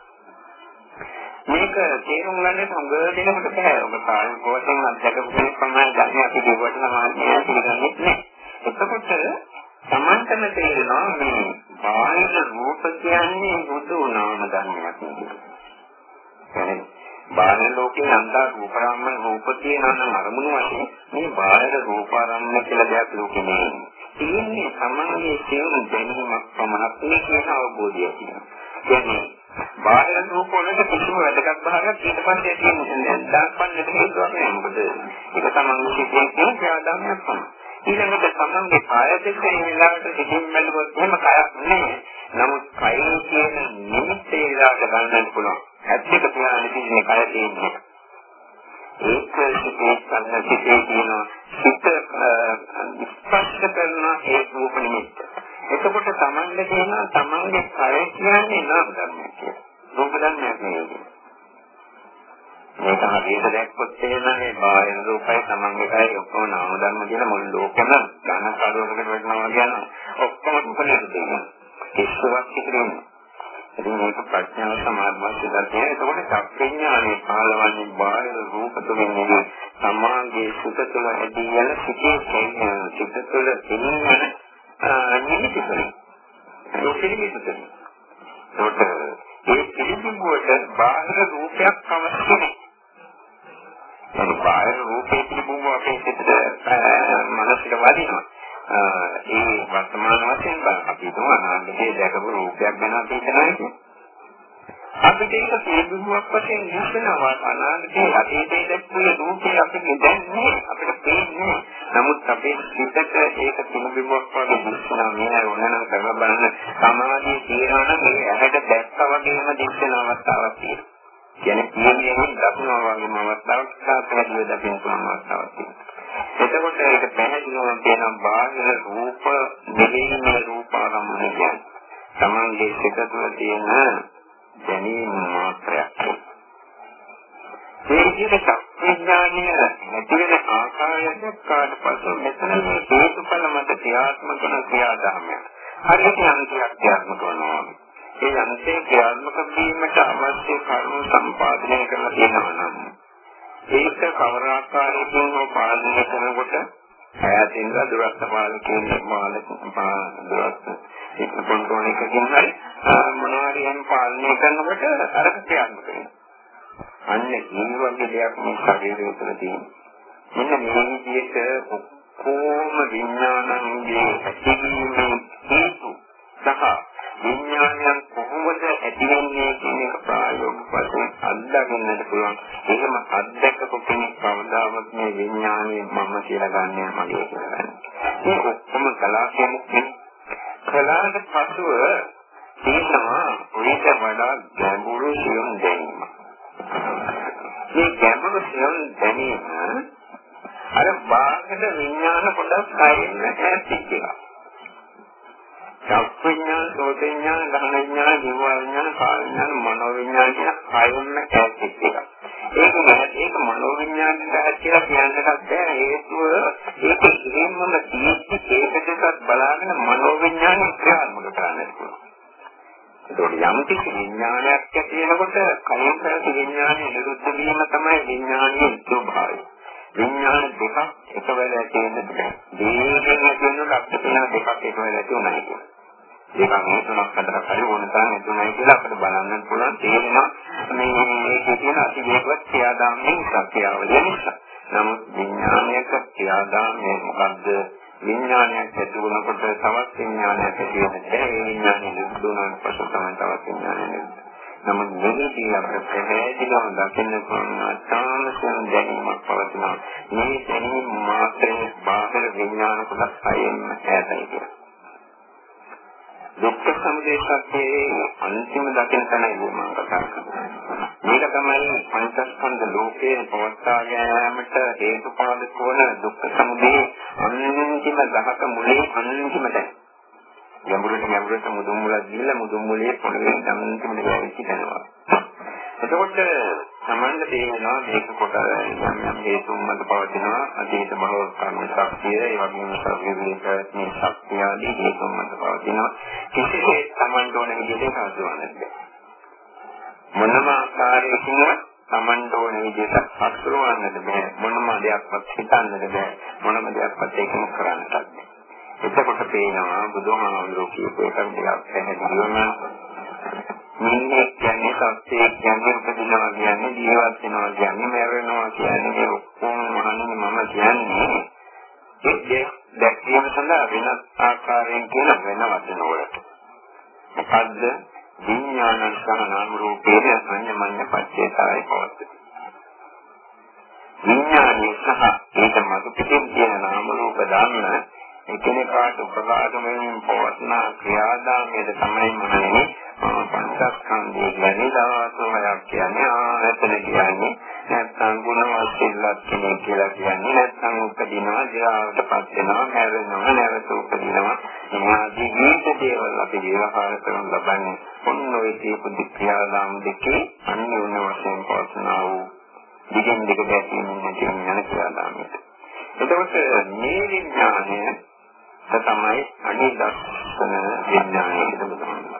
මේක තේරුම් ගන්න හොඟ දෙනකොට බෑ. ඔබ කායික වශයෙන් අධ්‍යක්ෂක කෙනෙක් පමණයි ගන්න අපි දෙවට සමාජය පිළිගන්නේ නැහැ. එතකොට සමාන්තම තේරෙනවා මේ බාහිර රූප කියන්නේ බුදු නාම ධර්මයක් නෙවෙයි. බාහිර ලෝකේ අන්තා රූපරාම රූප තියෙනවා නම් අරමුණු වශයෙන් මේ බාහිර රූපාරම්ම කියලා දෙයක් ලෝකේ නෑ. තියෙන්නේ සමානයේ සියලු දැනීමක් පමණක් මේ කියන අවබෝධය කියනවා. කියන්නේ බාහිර රූප වලට කිසිම වැදගත් භාගයක් ඊට පස්සේ තියෙන්නේ දාපන්නට හේතුවක් නෑ. මොකද ඒක තමන්ගේ සිතේ තියෙන ක්‍රියාදාමයක් තමයි. ඊළඟට තමන්ගේ කාය දෙක වෙලාවට සිතින් බැලුවොත් එහෙම කයක් නෑ. නමුත් කයේ තියෙන නිමිත්තේ විලාට ගන්නත් පුළුවන්. ඇත්තට කියන්නේ තියෙන්නේ කය තියෙන්නේ. ඒක සිතේ ගන්න සිතේ තියෙන සිත ස්පර්ශ කරන ඒ රූප නිමිත්ත. එතකොට තමන්ගේ තියෙන තමන්ගේ කය කියන්නේ නාම ධර්මයක් කියලා. රූප ධර්මයක් නෙවෙයි. මේක හරියට දැක්කොත් තේරෙන්නේ බාහිර රූපයි තමන්ගේ කය ඔක්කොම නාම ධර්ම කියන මුළු ලෝකෙම ඝන කඩවලකට වෙනවා කියන ඔක්කොම උපනිෂද තියෙනවා. කිසිවක් ඉතිරෙන්නේ ඉතින් මේක ප්‍රඥාව සමාධිමත් දෙයක්. ඒකෝට සත්‍යඥානේ පාලවන්නේ බාහිර රූප තුලින් නෙවෙයි. සමාගයේ සුත තුළ ඇදී යන සිටේ සිත තුළ දෙනියන නිමිති තුලින්. ඒ පිළිමිති තුලින්. ඒකට ඒ පිළිබිඹුවට බාහිර රූපයක් අවශ්‍ය නැහැ. ඒ බාහිර රූපේ පිළිබිඹුව අපේ සිතට මනසට වදිනවා. ඒ වර්තමාන වශයෙන් අපි හිතමු අනාගතයේ දැකපු රූපයක් ගැන අපි හිතනවා කියන්නේ. අපිට ඒක පිළිබිඹුවක් වශයෙන් හිතනවා අනාගතයේ අතීතයේ දැක්කේ රූපේ අපිට දැනන්නේ අපිට පේන්නේ. නමුත් අපේ හිතට ඒක පිළිබිඹුවක් වගේ දිස්සනවා මේ ඕනනම් කරලා බලන්න සමාධිය තියනවා නම් මේ ඇහැට දැක්කා වගේම දිස්සන අවස්ථාවක් තියෙනවා. කියන්නේ කියන්නේ දක්නවා වගේම අවස්ථාවක් සාපේක්ෂව දකින්න පුළුවන් අවස්ථාවක් තියෙනවා. එතකොට ඒක පැහැදිලිවම පේන බාහිර රූප දෙලීමේ රූපාරම්භය කියන්නේ. තමන්ගේ සිත තුළ තියෙන දැනීම මාත්‍රයක්. මේ විදිහට විඥානීය නැති වෙන ආකාරයක් කාට පසු මෙතන මේ හේතුඵල මත ක්‍රියාත්මක කරන ක්‍රියාදාමයක්. හරියට යන්ත්‍රයක් ක්‍රියාත්මක කරනවා. ඒ යන්ත්‍රයේ ක්‍රියාත්මක වීමට අවශ්‍ය කරුණු සම්පාදනය කරලා තියෙනවා නම් ඒක කවර ආකාරයකින් හෝ පාලනය කරනකොට ඈතින්ද දුරස්ත පාලකයන් මාලක දුරස්ත ඒක කොන්ට්‍රෝල් එකකින් හරි මොනවා හරි යම් පාලනය කරනකොට අර ක්‍රියාත්මක වෙනවා. අන්න ඒ වගේ දෙයක් මේ ශරීරය තුළ තියෙනවා. මෙන්න මේ විදිහට ඔක්කොම විඥානන්ගේ ඇතිවීමේ හේතු සහ විඥානයන් කොහොමද ඇතිවෙන්නේ කියන එක ප්‍රායෝගික වශයෙන් අත්දකින්නට පුළුවන්. එහෙම අත්දැකපු කෙනෙක් කවදාවත් මේ විඥානය මම කියලා ගන්න මගේ කියලා ගන්න. මේ ඔක්කොම කලාපයක් කලාවට පසුව තියෙනවා ඊට වඩා ගැඹුරු සියුම් දැනීම. මේ ගැඹුරු සියුම් දැනීම අර බාහිර විඥාන පොඩක් අයින් නැති එකක්. චක්ක විඥාන, සෝත විඥාන, ගහන විඥාන, ජීව විඥාන, කාය විඥාන, මනෝ විඥාන කියන හයම ඇතිත් එක. ඒක නේද ඒක මනෝ විඥානට ඇත්තට කියන්නට බෑ හේතුව ඒක ඉතින්මම තියෙන්නේ ඒක දෙකක් බලාගෙන මනෝ විඥාන ක්‍රියාත්මක කරන්න පුළුවන්. ඒතකොට යම් කිසි විඥානයක් ඇති වෙනකොට කලින් පැවති විඥානය නිරුද්ධ වීම තමයි විඥානයේ ස්වභාවය. විඥාන දෙකක් එකවර ඇති වෙන්න බෑ. දීර්ඝයෙන් ඇති වෙන අපිට තියෙන දෙකක් එකවර ඇති උනායි කියන්නේ. ඒක මේ තුනක් හතරක් හරි ඕන තරම් ඇතුණයි කියලා අපිට බලන්න පුළුවන් තේරෙනවා මේ මේකේ තියෙන අතිවේගවත් ක්‍රියාදාමයේ සත්‍යාවලිය නිසා. නමුත් විඥානයක ක්‍රියාදාමයේ මොකද්ද විඥානයක් ඇති වුණකොට තවත් විඥානයක් ඇති වෙනවා. ඒ විඥානය නිරුද්ධ පසු තමයි තවත් විඥානයක් නිරුද්ධ. නමුත් මෙහිදී අපිට පැහැදිලිවම දකින්න පුළුවන් තාමසෙන් දැනීමක් පවතිනවා. මේ දැනීම මාත්‍රේ බාහිර විඥාන කොටස් හයෙන් ඈතයි කියලා. දුක්ඛ සමුදය සත්‍යයේ අන්තිම දකින තැනයි මම කතා කරන්නේ. මේක තමයි පංචස්කන්ධ ලෝකයේ පවත්වා ගැනීමට හේතුපාදක වන දුක්ඛ සමුදය අන්තිම ගහක මුලේ අන්තිම තැන. යමුරට යමුරට මුදුන් මුලක් දීලා මුදුන් මුලේ පොළවේ අන්තිමට ගෑවිච්ච තැනවා. එතකොට සමන්න තේරෙනවා මේක කොට යම් යම් හේතුන් මත පවතිනවා. අතීත භව කර්ම ශක්තිය ඒ වගේම ශරීරයේ පැවැත්මේ ශක්තිය ආදී හේතුන් මත පවතිනවා. කිසිසේත් සමන්න ඕන විදිහට හසුවන්නේ මොනම ආකාරයකින්වත් Tamanට ඕන විදිහට අත්තරවන්නද බෑ. මොනම දෙයක්වත් හිතන්නද බෑ. මොනම දෙයක්වත් ඒකම කරන්නත් බෑ. එතකොට පේනවා බුදුහාමුදුරුවෝ කියපු එකක් දෙකක් පැහැදිලිවම නින්නේ කියන්නේ සත්‍යයක් කියන්නේ උපදිනවා කියන්නේ ජීවත් වෙනවා කියන්නේ මැරෙනවා කියන්නේ මේ ඔක්කොම මහන්නේ මම කියන්නේ. ඒක දැක්වීම සඳහා වෙනස් ආකාරයෙන් කියන වෙන වචන වලට. මොකද්ද? විඥාන සහ නාම රූපයේ අඤ්ඤමඤ්ඤ පච්චේතාවේ පවත්තේ. විඥානය සහ ඒක මතු පිටින් කියන නාම රූප ධර්ම එකිනෙකාට උපකාරකමෙන් පවත්න ක්‍රියාදාමයේ තමයි මනනේ පංචස්කන්ධය කියන්නේ දවසක් කියන්නේ ආයතන කියන්නේ නැත්නම් ගුණවත්ිල්ලක් කෙනෙක් කියලා කියන්නේ නැත්නම් උපදිනවා දිරාවටපත් වෙනවා හැරෙනවා නැවත උපදිනවා. එමාදී විවිධ දේවල් අපි ජීවහාර කරන ලබන්නේ ඔන්න ඔය දීපු ක්‍රියාදාම දෙකේ අන්‍යෝන්‍ය වශයෙන් පවත්නා වූ දිගින් දිගට ඇතිවෙන නැති වෙන ක්‍රියාදාමයට එතකොට මේ විඥානය තමයි අනිදස්සන විඥානය කියලා බුදුහාමුදුරුවෝ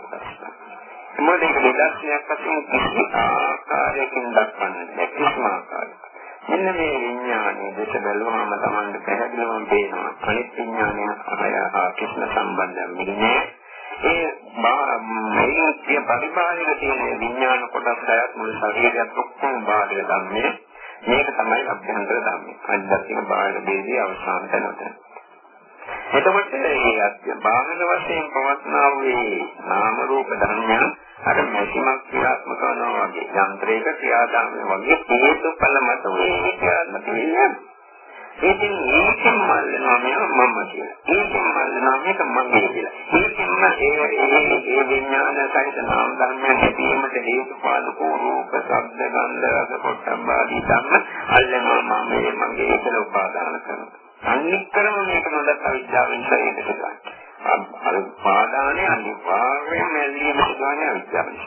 මොකද ඒක නිදර්ශනයක් වශයෙන් කිසි ආකාරයකින් දක්වන්න බැහැ කිසිම ආකාරයක. මෙන්න මේ විඥානයේ දෙස බැලුවම තමයි පැහැදිලිවම පේනවා. අනිත් විඥානය අය ආකිෂ්ණ සම්බන්ධයෙන් මිදෙන්නේ. ඒ මේ කිය පරිපාලනය තියෙන විඥාන කොටස් හයක් මුළු ශරීරයත් ඔක්කොම බාහිර ධම්මේ. මේක තමයි අභ්‍යන්තර ධම්මේ. අනිත් බාහිර දෙවිය අවසාන තැනට. එතකොට මේ බාහිර වශයෙන් පවත්නා වූ නාම රූප ධර්මයන් අර මැසිමක් ක්‍රියාත්මක කරනවා වගේ යන්ත්‍රයක ක්‍රියාදාමය වගේ හේතුඵල මත වූ ක්‍රියාත්මක වෙන්නේ. ඒකෙන් මේකම මල්ලනවා මම කියලා. ඒකම මල්ලනවා මේක මගේ කියලා. ඒකෙන්ම ඒ ඒ ඒ විඥාන සහිත නාම ධර්මයන් ඇතිවීමට හේතුපාදක රූප, ශබ්ද, ගන්ධ, රස, පොට්ටම්බාදී ධර්ම අල්ලනවා මම මගේ කියලා උපාදාන කරනවා. අනික්කරම මේක නොදත් අවිද්‍යාවෙන් ශරීරයට ගන්න. අල්පාදානේ අනිවාර්යයෙන්ම ඇලීම සිදුවන්නේ අවිද්‍යාවෙන්.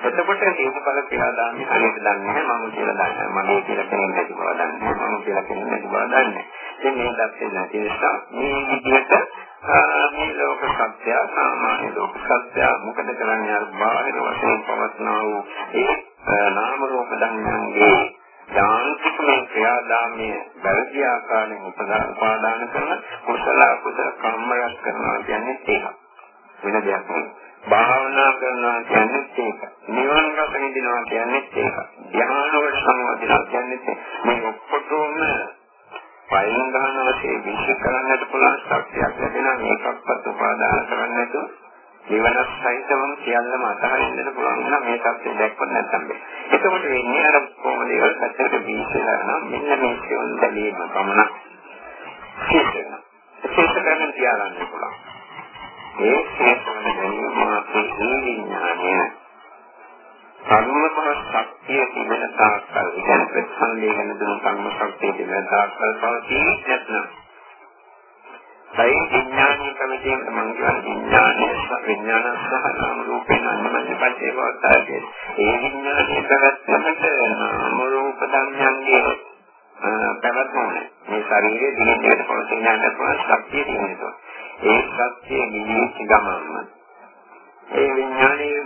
එතකොට හේතුඵල ක්‍රියාදාමය හරියට දන්නේ නැහැ මම කියලා දන්නේ මම කියලා කෙනෙක් නැති බව දන්නේ මම කියලා කෙනෙක් නැති බව දන්නේ. ඉතින් මේ දැක්කේ නැති නිසා මේ විදිහට මේ ලෝක සත්‍ය සාමාන්‍ය ලෝක සත්‍ය මොකද කරන්නේ අර බාහිර වශයෙන් පවස්නා වූ ඒ නාම රූප ධර්මයන්ගේ යාන්ත්‍රික මේ ක්‍රියාදාමයේ වැරදි ආකාරයෙන් උපාදාන කරන කුසල කුසල කර්ම රැස් කරනවා කියන්නේ ඒක. වෙන දෙයක් නෙවෙයි. භාවනා කරනවා කියන්නේ ඒක. නිවන රස විඳිනවා කියන්නේ ඒක. ධ්‍යාන වල සම්වදිනවා කියන්නේ මේ ඔක්කොටම පයින් ගන්න වශයෙන් විශ්ල කරන්නට පුළුවන් ශක්තියක් ලැබෙනවා මේකක්වත් උපාදාන කරන්නේ නැතුව නිවන සහිතවම සියල්ලම අතහරින්නට පුළුවන් නම් මේ தත්ත්වය දැක්කොත් නැත්නම් බෑ. එතකොට වෙන්නේ අර කොහොමද ඒවල් පැත්තට බීසලා නම් මෙන්න මේ සියුම් බැලීම පමණක් සිද්ධ සිද්ධ කරන්න තියාගන්න පුළුවන්. ඒ ශේෂවන දැනීම අපේ විඥානය කර්මපහ ශක්තිය තිබෙන තාක්කල් කියන්නේ ප්‍රතිසන්දේගෙන දුන කර්ම ශක්තිය තිබෙන තාක්කල් පවතින්නේ නැත්නම් ඒ විඥානීය ප්‍රමිතියෙන් මම කියන විඥානීය විඥාන සහ නාම රූපේ නම්මන්නේ පස්සේ වතාවේ ඒ විඥානීය ප්‍රවැත්මකට නාම රූප ධර්මයන්ගේ පැවැත්ම මේ ශරීරයේ දිනෙන් දිනට පවතින යන ශක්තිය තියෙනවා ඒ ශක්තිය නිවිච්ච ගමන්ම. ඒ විඥානීය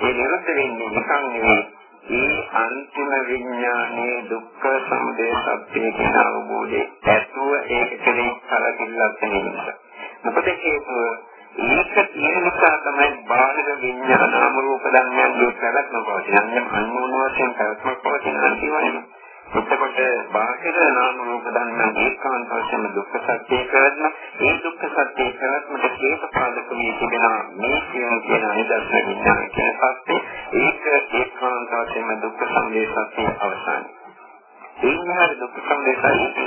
ඒ නිරුද්ධ වෙන්නේ නිකන් නෙවෙයි. ඒ අන්තිම විඥානයේ දුක්ඛ සමුදය සත්‍ය කියන අවබෝධය ඇතුව ඒක කෙරෙහි කලකිරීමක් වෙනවා. මොකද හේතුව ඒක තියෙන නිසා තමයි බාහිර විඥාන නාම රූප ධර්මයන්ගේ පැවැත්ම පවතින. අන්‍යෝන්‍ය වශයෙන් පැවැත්මක් පවතින අන්තිමයි. එතකොට බාහිර නාම රූප ධර්ම ඒකාන්ත වශයෙන් දුක්ඛ සත්‍ය කරන ඒ දුක්ඛ සත්‍ය කරත්මට හේතු පාදක වී තිබෙන මේ කියන කියන නිදර්ශන විඥාන කියන සත්‍ය ඒක ඒකාන්ත වශයෙන් දුක්ඛ සමුදය සත්‍ය අවසානයි. ඒ විදිහට දුක්ඛ සමුදය සත්‍ය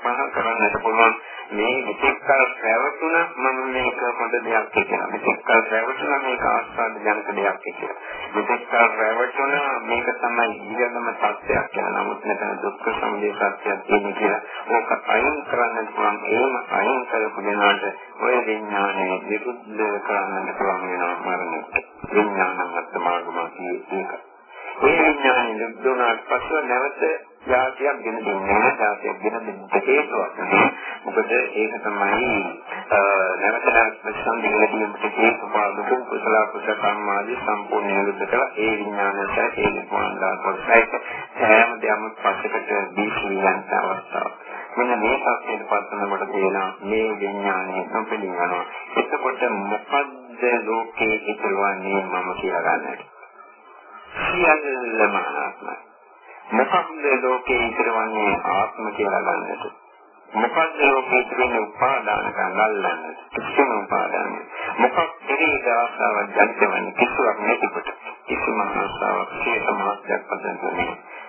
පහ කරන්නට පුළුවන් මේ විචක්කල් පැවතුන මම මේක හොඳ දෙයක් කියලා. විචක්කල් පැවතුන මේක ආස්වාද ජනක දෙයක් කියලා. විචක්කල් පැවතුන මේක තමයි ඊළඟම සත්‍යයක් කියලා. නමුත් මෙතන දුක්ඛ සමුදය සත්‍යයක් තියෙන කියලා. ඕක අයින් කරන්න පුළුවන්. ඒම අයින් කරපු දෙනාට ඔය විඥානයේ විරුද්ධ කරන්න පුළුවන් වෙනවා මරණයට. විඥානමත් මාර්ගමාතියේ ඒක. ඒ විඥානයේ දුක්ඛනාත් පස්ව නැවත ජාතියක් ගෙන දෙන්නේ ජාතියක් ගෙන දෙන්න හේතුවක් නේ මොකද ඒක තමයි නැවත නැවත සංදිගලදීමට හේතු පාදක කුසල කුසල කර්මාදී සම්පූර්ණ නිරුද්ධ කළ ඒ විඥානයට ඒ නිර්වාණය කොටසයික හැම දෙයක්ම පස්සකට දීසියන්ත අවස්ථාව මෙන්න මේ සත්‍යයට පස්සනකොට තියෙන මේ විඥානය නොපිළිගනවා එතකොට මොකද්ද ලෝකේ ඉතුරුවන්නේ මම කියලා ගන්නට? සියල්ලම අනාත්මයි මොකක්ද ලෝකේ ඉතිරවන්නේ ආත්ම කියලා ගන්නට. මොකක්ද ලෝකේ ඉතිරෙන උපාදාන ගන්නල්ලන්න. කිසිම උපාදාන. මොකක් දෙවිද ආසාවක් ජනිතවන්නේ කිසිවක් නැතිකොට. කිසිම ආසාවක් සිය සමාජයක් පදන්නේ.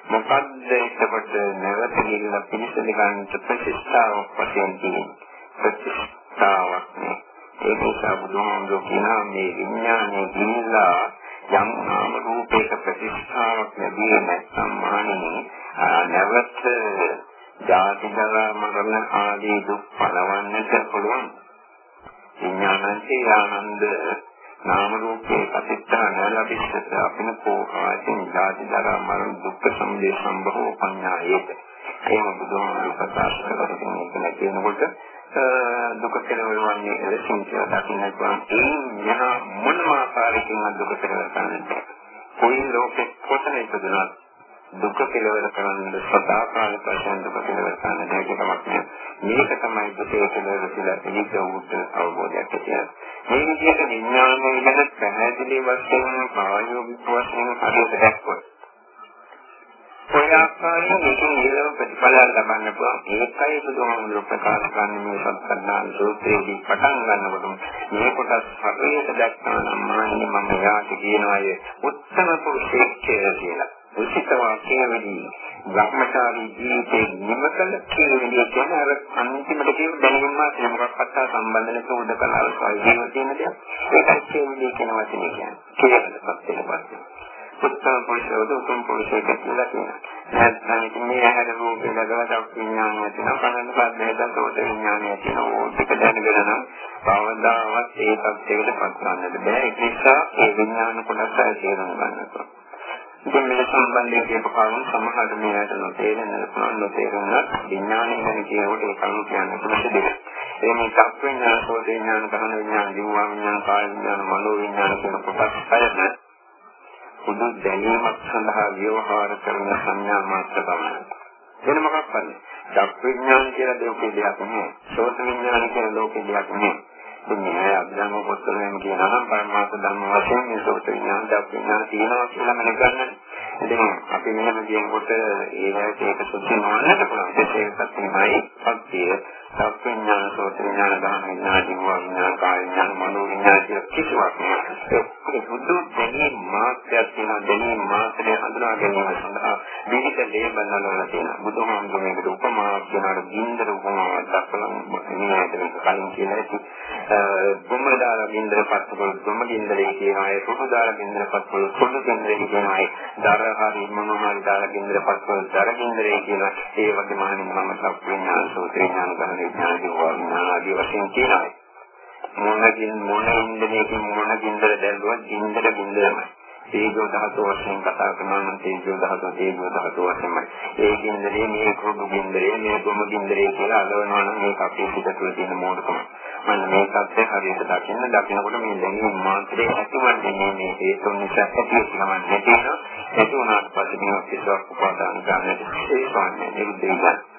මොකක්ද එතකොට නැවත ගිහිල්ලා පිළිසඳ ගන්නට ප්‍රතිස්ථාවක් වශයෙන් තියෙන්නේ. ප්‍රතිස්ථාවක් නේ. ඒ නිසා බුදුහාමුදුරුවෝ කියනවා මේ විඥානයේ ගිහිල්ලා යම් නාම රූපයක ප්‍රතිස්ථාවක් ලැබියේ නැත්නම් මානෙ නැවත ජාති ජරා මරණ ආදී දුක් පලවන්නට පුළුවන්. විඥානන්තේ ආනන්ද නාම රූපේ ප්‍රතිස්ථාන ලැබිච්ච අපින කෝපාසින් ජාති ජරා මරණ දුක් සමුදය සම්භව පඤ්ඤායේත එහෙම බුදුහාමුදුරුවෝ ප්‍රකාශ කරලා තියෙන කෙනකොට දුක කෙරවන්නේ එලෙසින් කියලා දකින්න පුළුවන්. ඒ යහ මොනම ආකාරයකින් දුක කෙරවල කරන්නේ. කොයි ලෝකෙ කොතන ඉපදුනත් දුක කෙලවර කරන්න සදාකාලික වශයෙන් දුක කෙලවර කරන්න දෙයක් තමක් නෑ. මේක තමයි දුකේ කෙලවර කියලා පිළිග උත් අවබෝධයක් කියන්නේ. මේ විදිහට විඥානය ගැන පැහැදිලි වශයෙන් ප්‍රායෝගික වශයෙන් හරියට දැක්කොත් ඔය ආකාරයෙන් මේකෙන් ඊළඟ ප්‍රතිඵල ලබන්න පුළුවන්. ඒකයි බුදුහාමුදුරුවෝ ප්‍රකාශ කරන මේ සත්‍යඥාන සූත්‍රයේදී පටන් ගන්නකොට මේ කොටස් හරියට දැක්කම නම් මාන්නේ මම යාට කියනවායේ උත්තම පුරුෂයෙක් කියලා. උචිතවා කියවෙදී බ්‍රහ්මචාරී ජීවිතේ නිමකල කියවෙදී කියන අර අන්තිමට කියන දැනුම මාත්‍රේ මොකක්වත් සම්බන්ධ නැතුව උදකලාව සාහිත්‍යය තියෙන දෙයක්. ඒකත් කියවෙදී කියන වචනේ කියන්නේ. කියනපත් වෙනපත්. උත්තම පුරුෂයෝද උතුම් පුරුෂයෙක් කියලා කියනවා. නැත්නම් ඉතින් මේ ඇහැර රූපේ ලගවට විඥානය තියෙනවා කනන පද්දේ දසෝත විඥානය තියෙනවා ඕක දැනගෙන නම් කවදාවත් ඒ තත්යකට පත් කරන්නට බෑ ඒ නිසා ඒ විඥාන කොටස තේරුම් ගන්නට ඉතින් මේ සම්බන්ධයෙන් කියපු කරුණු සමහර මේකට නොතේරෙන්න පුළුවන් නොතේරුණත් විඥානය ගැන කියනකොට ඒ කරුණු කියන්න පුළුවන් දෙයක්. ඒ මේ චක්ක විඥාන, සෝත විඥාන, ගහන විඥාන, දිව්වා විඥාන, කාය විඥාන, මනෝ විඥාන කියන කොටස් හයම පොදු දැනීමක් සඳහා ව්‍යවහාර කරන සංඥා මාත්‍ර පමණයි. වෙන මොකක්වත් නැහැ. චක් විඥාන කියලා ලෝකේ දෙයක් නෙමෙයි. සෝත විඥාන කියලා ලෝකේ දෙයක් නෙමෙයි. ඉතින් මේ අභිධර්ම පොත්වලින් කියනවා නම් පරමාර්ථ ධර්ම වශයෙන් මේ සෝත විඥාන, චක් විඥාන තියෙනවා කියලා මම ගන්න. ඉතින් අපි මෙහෙම කියනකොට ඒ හැටි ඒක සුද්ධ නොවන්නට පුළුවන්. ඒකත් තමයි සත්‍යය. චක් විඥාන, සෝත විඥාන, ධම්ම විඥාන, ජීව විඥාන, කාය විඥාන, මනෝ විඥාන කියලා කිසිවක් නෑ. ඒ බුදු දෙනී මාත්‍යයක් තියෙනවා. දෙනී මාත්‍රේ හඳුනා ගැනීම සඳහා විවිධ ලේබල් වල තියෙනවා. බුදුහාමුදුරුවෝ මේකට උපමාවක් කියනවා. ගින්දර උපමාවක් දක්වලා ඉන්නේ කලින් කියලා ඇති. බොම්බ දාලා ගින්දර පත්තුකොල් බොම්බ ගින්දරේ කියනවා. ඒ සුදු දාලා ගින්දර පත්තුකොල් සුදු ගින්දරේ කියනවා. දර හරි මොනවාරි දාලා ගින්දර පත්තුකොල් දර ගින්දරේ කියනවා. ඒ වගේම අනිත් මම සප්පුඥාන සෝත්‍රේ ඥාන ගන්න විඥාන දිවවා ආදී වශයෙන් කියනවා. මොනකින් මොන ඉන්ද්‍රයකින් මොන ගින්දර දැල්ලුවත් ගින්දර ගින්දරමයි. තේජෝ ධාතු වශයෙන් කතා කරනවා නම් තේජෝ ධාතු තේජෝ ධාතු වශයෙන්මයි. ඒ ගින්දරේ මේ කුඩු ගින්දරේ මේ ගොම ගින්දරේ කියලා අලවනවා නම් මේක අපේ පිට තුළ තියෙන මෝඩකම. මම මේ தත්ත්වය හරියට දකින්න දකිනකොට මේ දැනීම මාත්‍රේ ඇතිවන්නේ මේ මේ හේතුන් නිසා ඇතිවෙනවා නැති වෙනවා. ඒක උනාට පස්සේ මේ කිසිවක් උපාදාන ගන්නට ඒකන්නේ නිරුද්ධ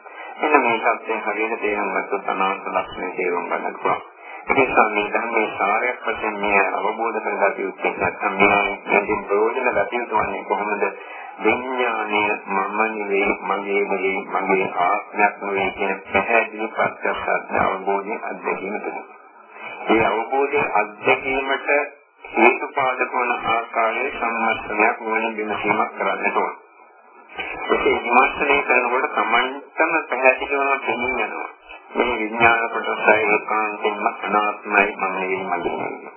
එන්න මේ தත්ත්වය හරියට තේරුම් ගත්තොත් අනාත්ම ලක්ෂණය තේරුම් ගන්නට පුළුවන්. ඒ සම්මේ ධර්මයේ සාරයක් වශයෙන් මේ අවබෝධ කරගත යුත්තේ නැත්නම් මේ මේකෙන් ප්‍රයෝජන ගත යුතුන්නේ කොහොමද විඥානය මම නෙවෙයි මගේ නෙවෙයි මගේ ආත්මයක් නෙවෙයි කියන පැහැදිලි ප්‍රත්‍යක්ෂ අවබෝධය අත්දැකීම තුළ. මේ අවබෝධය අත්දැකීමට හේතුපාදක වන ආකාරයේ සම්මස්තනයක් වුණ විමසීමක් කරන්නට ඕන. ඒ විමර්ශනය කරනකොට තමන්ටම පැහැදිලිවම තේරුම් යනවා. මේ විඥාන කොටසයි ඒකාන්තයෙන්ම අනාත්මයි මම නෙවෙයි මගේ නෙවෙයි.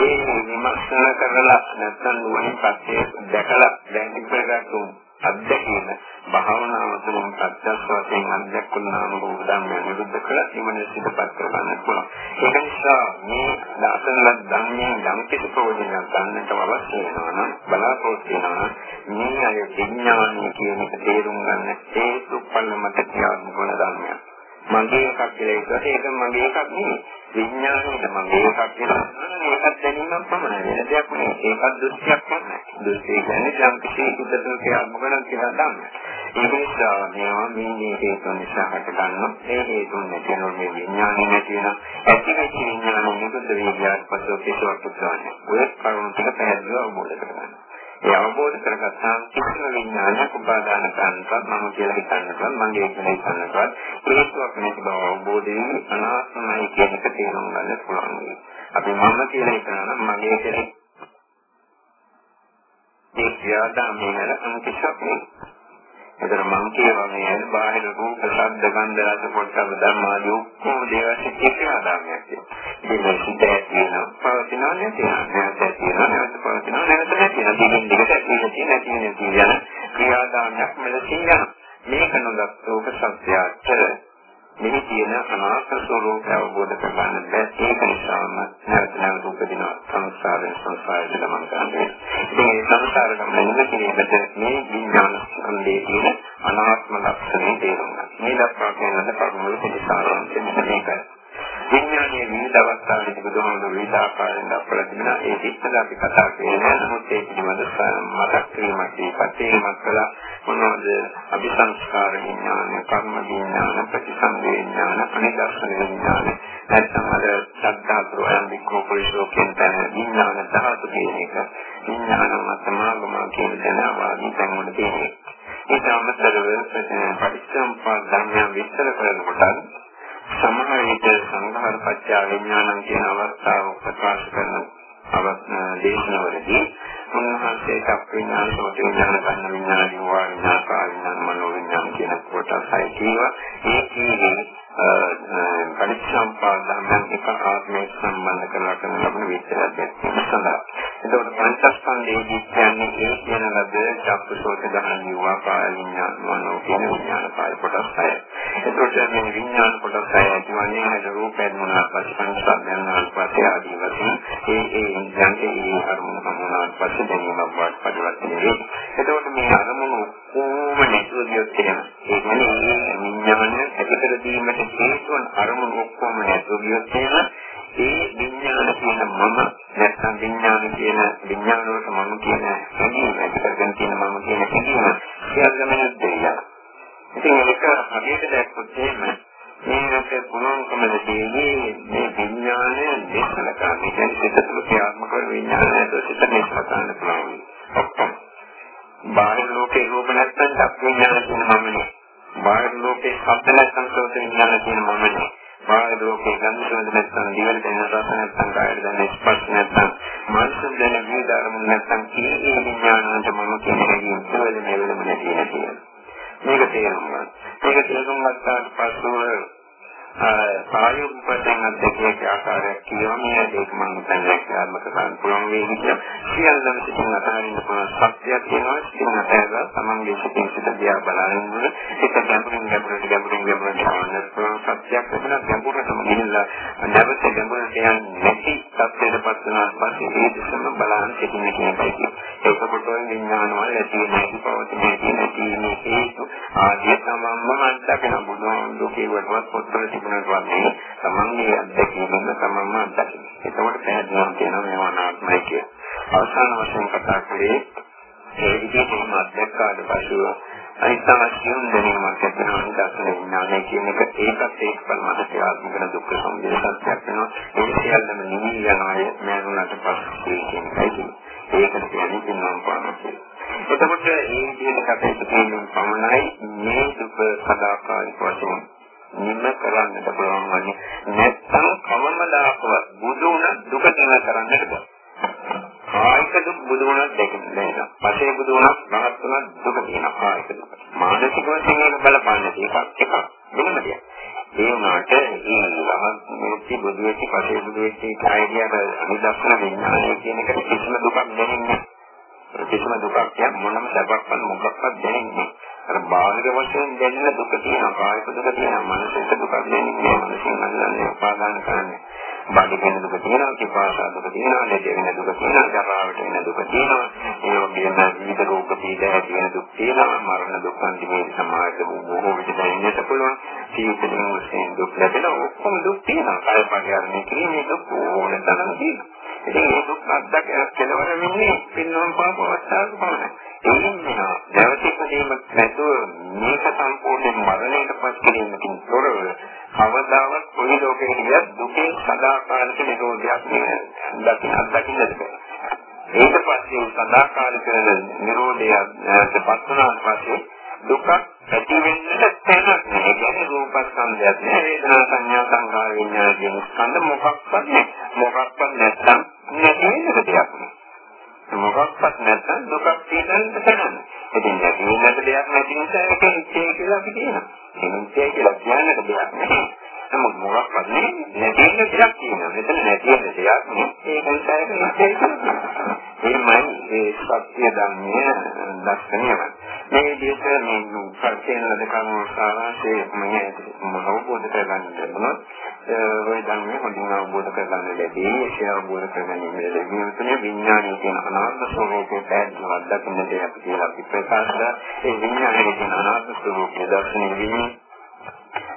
ඒ විමර්ශන කරලා නැත්නම් නුවණින් පස්සේ දැකලා දැන් ඉස්සරහට අත්දැකීම භාවනාව තුළින් ප්‍රත්‍යක්ෂ වශයෙන් අත්දැකුණාම උදාම නිරුද්ධ කළ නිවන සිදුපත් කරගන්න පුළුවන්. ඒක නිසා මේ දාසනල ධර්මයේ යම් කිසි ප්‍රයෝජනයක් ගන්නට අවශ්‍ය වෙනවා නම් බලාපොරොත්තු වෙනවා මේ අය විඥානය කියන එක තේරුම් ගන්න හේතු පළ මත ක්‍රියාත්මක වන ධර්මයක්. මගේ එකක් කියලා ඒකට ඒක මගේ එකක් නෙවෙයි. විඥානයේ මගේ එකක් කියලා ඒකත් දැනීමක් පමණයි. වෙන දෙයක් නෙවෙයි. ඒකත් දෘෂ්ටියක් පමණයි. දෘෂ්ටිය කියන්නේ යම් කිසි උදේට ක්‍රියාත්මක කරන කියලා තමයි. ඒක නිසා මේවා මේ හේතුන් නිසා හට ගන්නවා. ඒ හේතුන් නැතිනොත් මේ විඥානය නැති වෙන ඇතිවෙච්ච විඥානය නිකුත් වේගයක් පසු පිටවක් පුතවන්නේ. ඔය කරුණු ටික පැහැදිලිව අවබෝධ කරගන්න. ඒ අවබෝධ කරගත්තාම කිසිම විඥානයක් උපාදාන කරන්නවත් මම කියලා හිතන්නවත් මගේ කියලා හිතන්නවත් හේතුවක් නැති බව අවබෝධ වී අනාත්මයි කියන එක තේරුම් ගන්න පුළුවන්. අපි මම කියලා හිතනවා නම් මගේ කියලා ඒ ක්‍රියාදාමයේ නර අන්තිශක් නෙවෙයි. ඒතර මං කියවා මේ බාහිර රූප, ශබ්ද, ගන්ධ, රස, පොට්ටබ ධර්මාදී ඔක්කොම දේවල් සිද්ධ ආදාමයක් තියෙනවා. මේ සිද්ධ තියෙනවා. පවතිනවා නැතිනවා. නැවත තියෙනවා. නැවත පවතිනවා. නැවත නැතිනවා. දිගින් දිගට ඇතිවෙ තියෙන නැති වෙන කියන ක්‍රියාදාමයක් මෙලෙසින් යනවා. මේක නොදක්වෝක සත්‍යයට මෙහි තියෙන අනාත්ම ස්වરૂපය අවබෝධ කරගන්න බැහැ. ඒක නිසාම නැවත නැවත උපදින සංසාරයෙන් සංසාරයට ගමන් කරන්නේ. ඉතින් මේ සංසාර ගමන නිවැරදිවට මේ විඥාන සම්බේ තියෙන අනාත්ම ලක්ෂණය තේරුම් ගන්න. මේ දක්වා කියන ලද කර්මවල පිළිසාරයෙන් මේකයි. විඥානයේ විවිධ අවස්ථාවලදී බුදුහාමුදුරු විවිධ ආකාරයෙන් දක්වලා තිබෙනවා. ඒ ඉස්සෙල්ලා අපි කතා කරන්නේ නමුත් ඒ පිළිබඳ මතක් කිරීමක් දීපතේමක් කළා. මොනවද අபிසංස්කාර විඥාන, කර්ම විඥාන, ප්‍රතිසංවේ විඥාන, අනිදර්ශන විඥාන. නැත්නම් අර සද්ධාතුර අම්බිකෝ පොලිසෝ කියන තැන විඥාන ධාතු කියන එක. විඥාන මතමාගම කියන තැන වාදී තැන්වල තියෙන්නේ. ඒක අමතරව පරිච්ඡම්පා ධර්මයන් විස්තර කරනකොට සමහර විට සංඝාර පත්‍ය විඥානං කියන අවස්ථාව ප්‍රකාශ කරන අවස්ථා දේශනාවලදී උන්වහන්සේ චක් විඥාන සෝත විඥාන ගන්න විඥාන දිවා විඥාන කාය විඥාන මනෝ විඥාන කියන කොටසයි කියවා ඒ කියන්නේ පරිච්ඡම්පාද ධර්මයන් එක ආත්මයට සම්බන්ධ කරලා කරන ලබන විස්තරයක් සඳහා. එතකොට පංචස්කන්ධයේදී කියන්නේ ඒ කියන ලද චක්කසෝත දහන යුවා කාය විඥාන මනෝ කියන විඥාන කාය කොටස් හය. එතකොට මේ විඥාන කොටස් හය ඇතිවන්නේ හද රූපයෙන් මොනවාද පංචස්කන්ධයන් වලපස්සේ ආදී වශයෙන් ඒ ඒ ඉන්ද්‍රයන්ගේ ඒ අරමුණු මොනවාද පස්සේ දැනීමක් වත් පරිවර්තනය වේ. එතකොට මේ අරමුණු කොහොම නැතුව ගියොත් එහෙම ඒ කියන්නේ විඥාන ඇතිකර දීමට හේතුන් අරමුණු ඔක්කොම නැතුව ගියොත් එහෙම ඒ විඥාන කියන මම නැත්නම් විඥාන කියන විඥාන වලට මම කියන හැඟීම ඇතිකරගෙන තියෙන මම කියන හැඟීම සියල්ලම නැද්ද ඉතින් ඒක හරියට දැක්කොත් එහෙම මේකට පුළුවන්කම දෙන්නේ මේ විඥානය දේශන කරන්නේ කියන්නේ සිත තුළ ක්‍රියාත්මක වන විඥානය සිත දේශන කරන්න පුළුවන්. ඔක්කොම බාහිර ලෝකේ රූප නැත්නම් චක් විඥාන කියන මමනේ. බාහිර ලෝකේ ශබ්ද නැත්නම් සෝත විඥාන කියන මමනේ. බාහිර ලෝකේ ගන්ධ සුවඳ නැත්නම් දිවට දැනෙන රස නැත්නම් කායයට දැනෙන ස්පර්ශ නැත්නම් මානසික දැනෙන විවිධ අරමුණු නැත්නම් කී ඒ විඥානන්ට මම කියන හැඟීම් සුවඳ නෙවෙලම නැති වෙන මේක තේරුම් ගන්න. මේක තේරුම් ගත්තාට පස්සේ සායෝගික වශයෙන් අධ්‍යක්ෂක ආකාරයක් කියනවා මේ ඒක මම හිතන්නේ ක්‍රියාත්මක කරන්න පුළුවන් වෙයි කියලා. සියල්ලම සිතින් අතහරින්න පුළුවන් ශක්තියක් තියෙනවා. සිතින් අතහැරලා තමන්ගේ සිතින් සිත දිහා බලන්න ඒක ගැඹුරින් ගැඹුරට ගැඹුරින් ගැඹුරට යන්න පුළුවන් ශක්තියක් තිබුණා. ගැඹුරටම ගිහිල්ලා නැවත ගැඹුරට යන්නේ නැති තත්ත්වයකටපත් වුණාට පස්සේ ඒ දෙසම බලන්න සිටින කෙනෙක්යි. ඒකකොට විඥාන වල ඇති නැති පවතින ඇති නැති මේ හේතු ආදී තමන්ම අත්දකින බුදුහාමුදුරුවෝ කියවටවත් පොත්වල තිබුණාට වගේ තමන්ගේ අත්දැකීමෙන් තමන්ම අත්දකින. ඒකෝට පැහැදිලිවම කියනවා මේවා අනාත්මයි කියලා. අවසාන වශයෙන් කතා කරේ ඒ විදිහටම අත්දැක්කාට පසුව අනිත්‍යවශ්‍යම දැනීමක් ඇතිවෙනවා දර්ශන විඥානය කියන එක ඒකත් ඒක පරමහත්ය ආත්මික දුක්ඛ සමුදය සත්‍යයක් වෙනවා ඒ සියල්ලම නිවි යනවා මරණයට පස්සේ කියන එකයි ඒකට කියන්නේ පින්නම් පානකේ එතකොට මේ විදිහට කටයුතු කිරීමෙන් පමණයි මේ දුක සදාකාලික වශයෙන් නිම කරන්නට පුළුවන් වන්නේ නැත්නම් කවමදාකවත් බුදු වුණ දුක නිම කරන්නට බෑ කායික දුක් බුදු වුණත් දෙකින් නේද? පසේ බුදු වුණත් මහත් වුණත් දුක තියෙනවා කායික දුක. මානසික වශයෙන් ඒක බලපන්නේ ඒකක් එකක් වෙනම දෙයක්. ඒ වුණාට මේ ලහන් මුක්ති බුදු වෙච්ච පසේ බුදු වෙච්ච කායිකයක අනිදස්සන විඥානය කියන එක කිසිම දුකක් දැනෙන්නේ කිසිම දුකක් කියන්නේ මොනම සැපක්වත් මොකක්වත් දැනෙන්නේ අර බාහිර වශයෙන් දැනෙන දුක තියෙනවා කායික දුක තියෙනවා මානසික දුක දැනෙන්නේ මානසික මනසන්නේ උපාදාන කරන්නේ බඩ වෙන දුක තියෙනවා, කිපාසා දුක තියෙනවා, ලෙඩ වෙන දුක තියෙනවා, ජරාවට වෙන දුක තියෙනවා. ඒ වගේම විවිධ රෝග පීඩා ඇති වෙන දුක් තියෙනවා, මරණ දුක් අන්තිමේ සමාජයේ බොහෝ විට දැනෙන්නට පුළුවන්. ජීවිතේ වශයෙන් දුක් ලැබෙන ඔක්කොම දුක් තියෙනවා. කය පරිහරණය කිරීමේ දුක් ඕන තරම් තියෙනවා. ඉතින් මේ දුක් අත්දැක කෙලවර වෙන්නේ පින්නම් පාප අවස්ථාවක පමණයි. එයින් වෙනවා. දැවතිපදීම නැතුව මේක සම්පූර්ණ මරණයට පත් කිරීමකින් තොරව කවදාවත් කොයි ලෝකෙක ගියත් දුකේ සදාකාලික නිරෝධයක් දකින්න අත්දකින්නද ඊට පස්සේ සදාකාලික නිරෝධයත් පත් වුණාට පස්සේ දුක ඇති වෙන්නට තැනක් නෑ. ඒ කියන්නේ රූපස්කන්ධයක් නෑ. වේදනා සංඥා සංකාර විඤ්ඤාණ කියන ස්කන්ධ මොකක්වත් නෑ. මොකක්වත් නැත්නම් නැති වෙන දෙයක් නෑ. මොකක්වත් නැත්නම් දුකක් තියෙනන්න තැනක්. ඉතින් නැති වෙන දෙයක් නැති නිසා ඒක ඉච්ඡේ කියලා අපි කියනවා. ඉච්ඡේ කියලා කියන්නට දෙයක් නෑ. නමුත් මොකක්වත් නෑ. නැති වෙන දෙයක් තියෙනවා. මෙතන නැති වෙන දෙයක් නෑ. ඒක නිසා ඒක ඉච්ඡේ කියලා. එයිමයි ඒ සත්‍ය ධර්මයේ දර්ශනයම. මේ විදිහට මේ කර්තේන ලදකම සාරාංශයේ මම අවබෝධ කරගන්න ලැබුණොත් ඒ ධර්මයේ හොඳින් අවබෝධ කරගන්න ලැබී ඒ අවබෝධ කරගැනීම ලැබීම තුළ විඥානයේ තියෙන අනාත්ම ස්වභාවය පැහැදිලිව දකින්න දෙයක් කියලා අපි ප්‍රකාශ කරා. ඒ විඥානයේ තියෙන අනාත්ම ස්වභාවය දර්ශනය වීම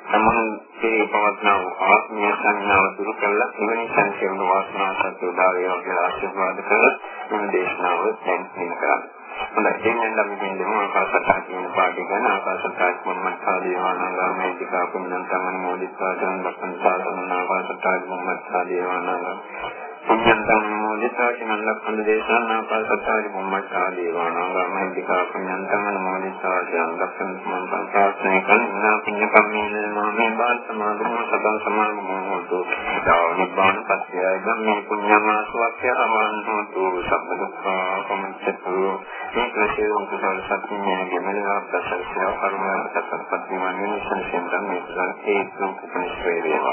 සමන්සේ පවත්නා වූ ආත්මීය සංඥාව දුරු කළා එවැනි සංකේම වාසනාව සත්‍ය උදා වේවා කියලා ආශිර්වාද කරලා මේ දේශනාව දැන් කරන්නේ. හොඳයි. දෙන්නෙන් නම් දෙන්නම ආකාශත්තා කියන පාඩේ ගැන ආකාශත්තා මොහොමඩ් සාදේවානංගාමේ දිකා පුන්නන් තමන් මොදිස්සා ජන ලක්ෂණ සාධන ආකාශත්තා මොහොමඩ් සාදේවානංගා පුඤ්ඤං ධම්මෝ දිසාචනං ලක්ඛන දේශනා ආකාශත්තා මොහොමඩ් සාදේවානංගාමේ දිකා පුඤ්ඤං තමන් මොදිස්සා ජන ලක්ෂණ සමන් සංසාරේ කන්නා පුඤ්ඤ කම්මේන මාමේ බාල සමාධිමෝ සදා සමාධිමෝ හෝතු දානිබ්බාන පස්යය ධම්මේ පුඤ්ඤමාසවක්ඛ්‍ය අමන්තෝ සම්බ දුක්ඛා සමුච්චතු මේ ක්ලේශයන් කුසල සත්‍යයේ ගෙමෙනවා ප්‍රසන්නව කරුණාවට සත්පත් වීම වෙන සංසෙන් ධම්මේ සත්‍යයේ උපනිශ්‍රේ වේවා